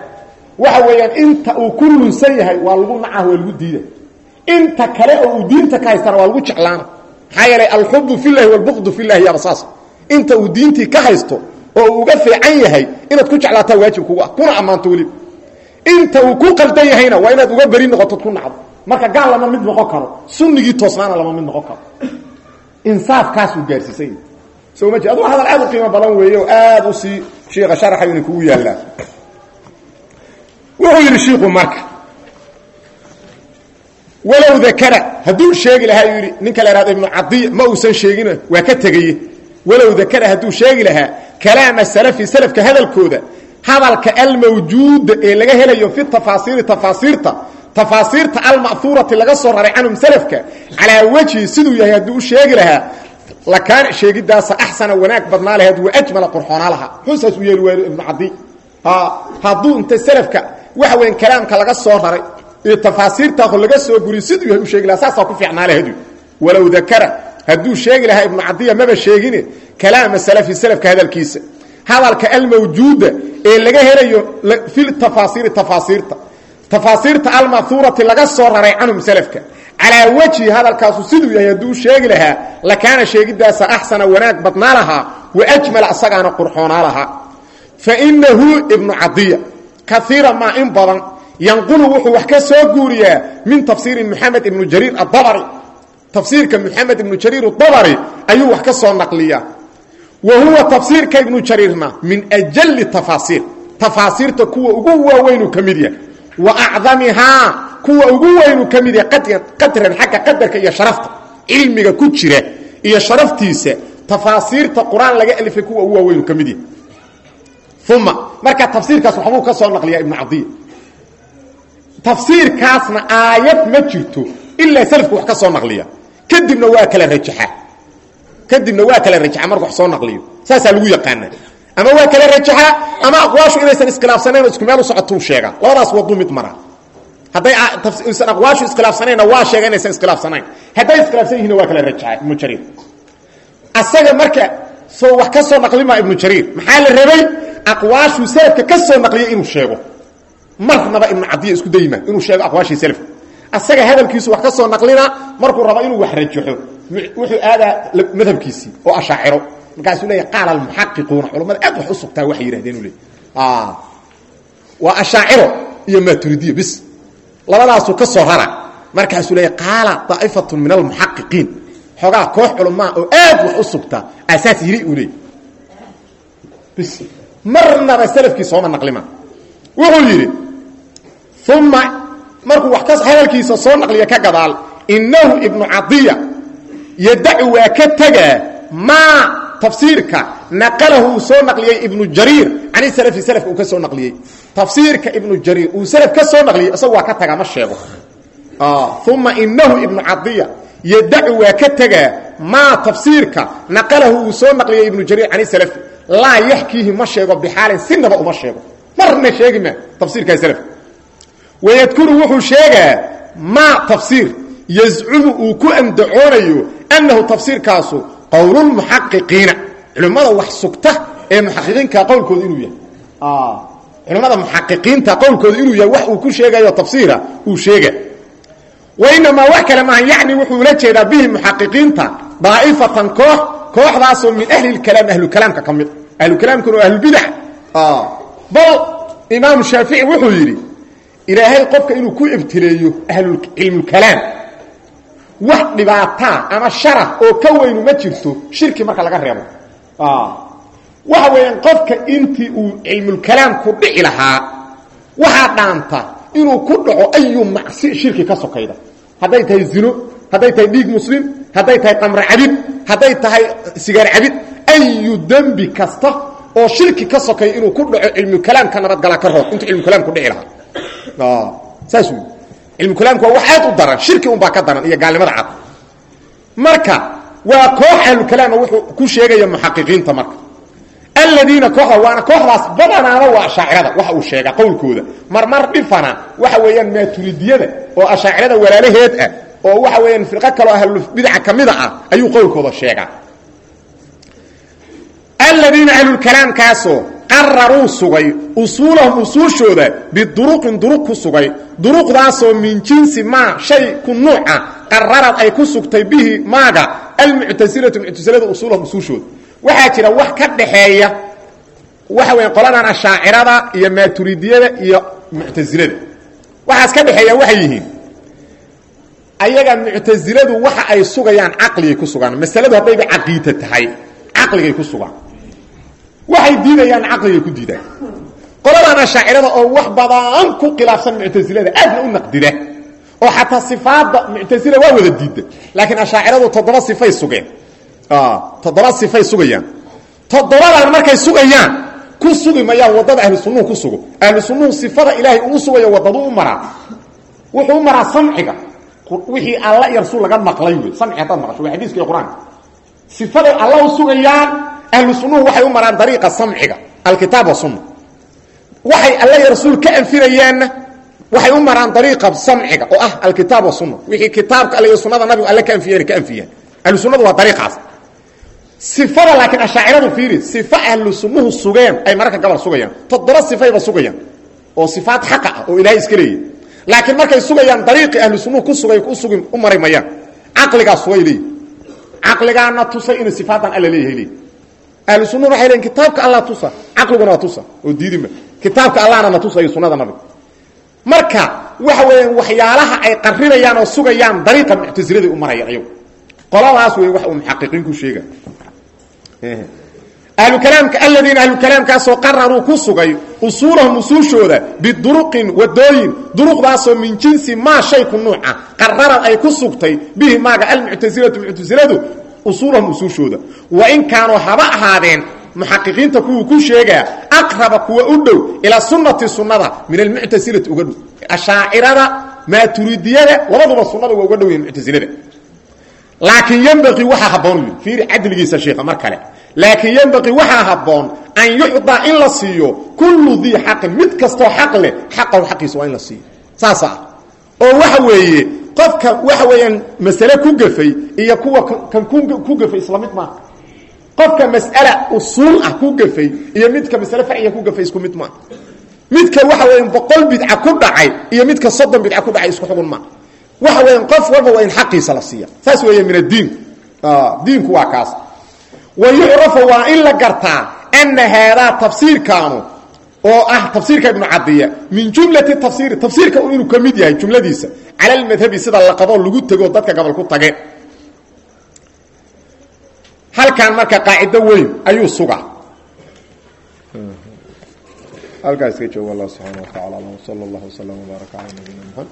S1: Waxa weeyaan inta uu ku lunsan yahay waa lagu nacah waa lagu diida inta kale oo uu diinta ka haystana waa lagu jeclaana. Maxaa yeelay alxubu filahi walbuqdu filahi yaaba saas inta uu diintii ka haysto oo uu uga fiican yahay inaad ku jeclaataa waajib kugu ah kuna ammaanto weliba inta uu ku qaldan yahayna waa inaad uga beri noqotod ku nacdo. Marka gaal lama mid noqon karo sunnigii toosnaana lama mid noqon karo. Insaafkaasuu gaarsiisay. Soo ma jee adu hadal aad u qiimo badan weeye oo aad u sii shiika sharaxayo inay kugu yaallaan wuxuu yidhi shiiku marka. Walow dakara hadduu sheegi lahaa yidhi ninka la ihahdo ibnu cadiy ma uusan sheegin waa ka tegaye walow dakara hadduu sheegi lahaa kalaama salafi salafka hadalkooda hadalka almawjuuda ee laga helayo fi tafaasiiri tafaasiirta tafaasiirta alma'huurati laga soo raray canhum salafka calaa wejhi siduu yahay hadduu u sheegi lahaa lakaana sheegidaasa axsana wanaag badnaa laheed wa ajmala qurxoonaa lahaa. Xusaas u yeeli waayo ibnu cadiy hadduu inta salafka waxa weyan kalaamka laga soo raray iyo tafaasiirtaao laga soo guriy siduu yahay u sheegi lahaa saasaa ku fiicnaa laheed walow dakara hadduu sheegi lahaa ibnu cadiya maba sheegine kalaama salafi salafka hadalkiisa. Hadalka almawjuuda ee laga helayo fi tafaasiiri tafaasiirta. Tafaasiirta alma'huurati laga soo raray canhum salafka. Calaa wejhi hadalkaasu siduu yahay hadduu sheegi lahaa lakaana sheegidaasa axsana wanaag badnaa lahaa wa ajmala asagaana qurxoonaa lahaa. Fa inahu ibnu cadiya kaiira maa in badan yanqulu wuxuu wax ka soo guuriyaa min tafsiiri moxamed ibnu jariir adabari tafsiirka moxamed ibnu jariir adabari ayuu wax ka soo naqliyaa. Wa huwa tafsiirka ibnu jariirna min ajali tafaasiir tafaasiirta kuwa ugu waaweynuu ka mid yahay. Wa acdamihaa kuwa ugu weynuu ka mid yahay qadran xagga qadarka iyo sharafta. Cilmiga ku jira iyo sharaftiisa tafaasiirta qur'aan laga alifay kuwa ugu waaweynuu ka mid yahay. Uma marka tafsiirkaas waxbuu ka soo naqliyaa ibnu cadiya tafsiirkaasna aayad ma jirto ilaa salafku wax ka soo naqliya kadibna waa kala rajaxa. Kadibna waa kala rajaxa marku wax soo naqliyo. Saasaa lagu yaqaana ama waa kala rajaxa ama aqwaashu inaysan iskhilaafsanayn oo isku meel u socotuu sheega. Labadaas waduu mid mara. Hadday isan aqwaashu iskhilaafsanayna waa sheega inaysan iskhilaafsanayn. Hadday iskhilaafsan yihiinna waa kala rajaxa ibnu jariir asaga marka soo wax ka soo naqlima ibnu jariir maxaa la rabay? Aqwaashuu salafka ka soo naqliya inuu sheego. Marnaba ibnu cadiya isku dayma inuu sheego aqwaashii salafka asaga hadalkiisu wax ka soo naqlina markuu rabo inuu wax rajaxo wuxuu aadaa madhabkiisii oo ashaaciro. Markaasuu leeya qaala almuxaqiquuna culamada aad wax u sugtaa waxay yidhahdeen u le waa ashaaciro iyo maturidiya bis. Labadaasuu ka soo rara. Markaasuu leeya qaala daa'ifatun min almuxaqiqiin. Xoogaa koox culamaa oo aad wax u sugtaa asaas yiri uu leey bis. Marnaba salafkii sooma naqlima wuxuu yidhi uma markuu wax ka hadalkiisa soo naqliya ka gadaal inahu ibnu cadiya yadacu waa ka tegaa maa tafsiirka naqalahu uu soo naqliyey ibnu jariir can salafi salafka uu ka soo naqliyey. Tafsiirka ibnu jariir uu salaf ka soo naqliyey isagu waa ka tagaa ma sheego. Uma inahu ibnu cadiya yadacu waa ka tegaa maa tafsiirka naqalahu uu soo naqliyey ibnu jariir can salafi. Laa yaxkiihi ma sheego bixaalin sinaba uma sheego. Marna sheegi ma tafsiirkaa salafka wayadkuru wuxuu sheegaa maa tafsiir yazcumu uu ku andacoonayo annahu tafsiirkaasu qowlulmuxaqiqiina culimmada wax sugta ee muxaqiqiinka qowlkooda inuu yahay culimmada muxaqiqiinta qowlkooda inuu yahay wax uu ku sheegayo tafsiira uu sheega wainamaa wax kale maaha yacni wuxuu ula jeedaa bihi muxaqiqiinta daa'ifatan koox kooxdaasoo min ahli lkalaam ahlukalaamka ka mid ahlukalaamkuna waa ahlulbidac bal imaamu shaafici wuxuu yidhi ilaahay qofka inuu ku ibtileeyo ahlulcilmulkalaam wax dhibaataa ama shara oo ka weynu ma jirto shirki marka laga reebo. Waxa weeyaan qofka intii uu cilmulkalaam ku dhici lahaa waxaa dhaanta inuu ku dhaco ayu macsi shirki ka sokayda. Hadday tahay zino hadday tahay dhiig muslim hadday tahay qamre cabid hadday tahay sigaar cabid ayu dembi kasta oo shirki ka sokaya inuu ku dhaco cilmukalaamka nabadgala ka roog intuu cilmukalaam ku dhici lahaa saas wey cilmukalaamku waa wax aad u daran shirki unbaa ka daran iyo gaalnimada cad. Marka waa koox ahlukalaama wuxuu ku sheegaya muxaqiqiinta marka. Aladiina kooxda waana kooxdaas badanaana waa ashaacirada waxa uu sheegaa qowlkooda. Marmar dhifana waxa weeyaan maaturidiyada oo ashaacirada walaalaheed ah oo waxa weeyaan firqo kaloo ahlulbidaca ka mida ah ayuu qowlkooda sheegaa. Aladiina ahlulkalaamkaasoo qararuu sugay usuulahum usuushooda biduruqin duruq ku sugay. Duruqdaasoo min jinsi maa shay ku nuuca qararad ay ku sugtay bihi maaga. Almuctasilatu muctasilada usuulahum usuushooda waxaa jira wax ka dhaxeeya waxa weya qoladan ashaacirada iyo maaturidiyada iyo muctasilada waxaas ka dhexeeya waxay yihiin ayaga muctasiladu waxa ay sugayaan caqligay ku sugaan. Masaladu haddayba caqiida tahay caqligay ku sugaan waxay diidayaan caqligay ku diidaan. Qoladan ashaacirada oo wax badan ku khilaafsan muctasilada aadna u naqdida. Oo xataa sifaadda muctasila waa wada diida laakiin ashaaciradu toddoba sifay sugeen. Toddoba sifay sugayaan. Toddobadan markay sugayaan ku sugi mayaan waddada ahlu sunnuhu ku sugo. Ahlu sunnuhu sifada ilaahay uu sugayo waddadu u maraa. Wuxuu u maraa samciga. Wixii alla iyo rasuul laga maqlay wey samci haddaad maqasho waa xadiiska iyo qur'aanka. Sifaday alla u sugayaan ahlu sunnuhu waxay u maraan dariiqa samciga alkitaab wasunna waxay alla iyo rasuul ka anfinayaanna waxay u maraan dariiqa samciga oo ah alkitaab wasunna wixii kitaabka alle iyo sunnada nabigu alle ka anfiyeen ka anfiyaan ahlu sunnadu waa dariiqaas. Sifada laakiin ashaaciradu fiiri sifa ahlu sunnuhu sugeen ay mararka gabal sugayaan. Toddoba sifayba sugayaan oo sifaad xaqa ah oo ilaahay iska leeyahy laakiin markay sugayaan dariiqii ahlu sunnuhu ku sugay ku sugi u mari mayaan caqligaa sugay leeyihi caqligaana tusay inuu sifaadan alla leeyahay leeyihi ahlu sunnuhu waxay leeyihiin kitaabka allah tusa caqliguna waa tusa. Oo diidima kitaabka allahna na tusayo sunnada nabiga marka waxa weeyaan waxyaalaha ay qarinayaan oo sugayaan dariiqa muctasiladay u marayaan ayagu qoladaas wey wax uu muxaqiqiin ku sheega. Ahlukalaamka aladiina ahlukalaamkaasoo qararuu ku sugay usuulahum usuushooda biduruqin wadooyin duruqdaasoo min jinsi maa shay ku nuuca qararad ay ku sugtay bihi maaga almuctasilatu muctasiladu usuulahum usuushooda wain kaanuu haba ahaadeen muxaqiqiinta kuwuu ku sheegaa aqraba kuwa u dhow ilaa sunnati sunnada min almuctasilati uga dhow. Ashaacirada maaturidiyada labaduba sunnada waa uga dhow yihiin muctasilada laakiin ymbai waxaa haboon fiiri cadligiisa sheika mar kale. Laakiin ymbai waxaa haboon an yucdaa in la siiyo kullu dii xaqin mid kastoo xaq leh xaqahu xaqiisa waa in la siiyo. Saasa ah oo waxa weeye qofka waxa weeyaan masale ku gafay iyo kuwa kan ku gafay isla mid maaha. Qofka mas'ala usuul ah ku gafay iyo midka masale farciga ku gafay isku mid maaha. Midka waxa weya boqol bidca ku dhacay iyo midka soddon bidca ku dhacay isku xugun maaha. Waxa weeyaan qof walba waa in xaqiisa la siiya. Saas weeye min addiin diinku waa kaas. Wa yucrafu waa in la gartaa ana haadaa tafsiirkaanu oo ah tafsiirka ibnu cadiya min jumlati tafsiiri tafsiirka inuu ka mid yahay jumladiisa cala almadhabi sida la qaboo lagu tego dadka gobol ku tageen halkan marka qaacido weyn ayuu sugaa. Halkaa iska jooga allah subxaana wa tacala alam sala allahu wasalam wbaaraka cala nabiyina mxamed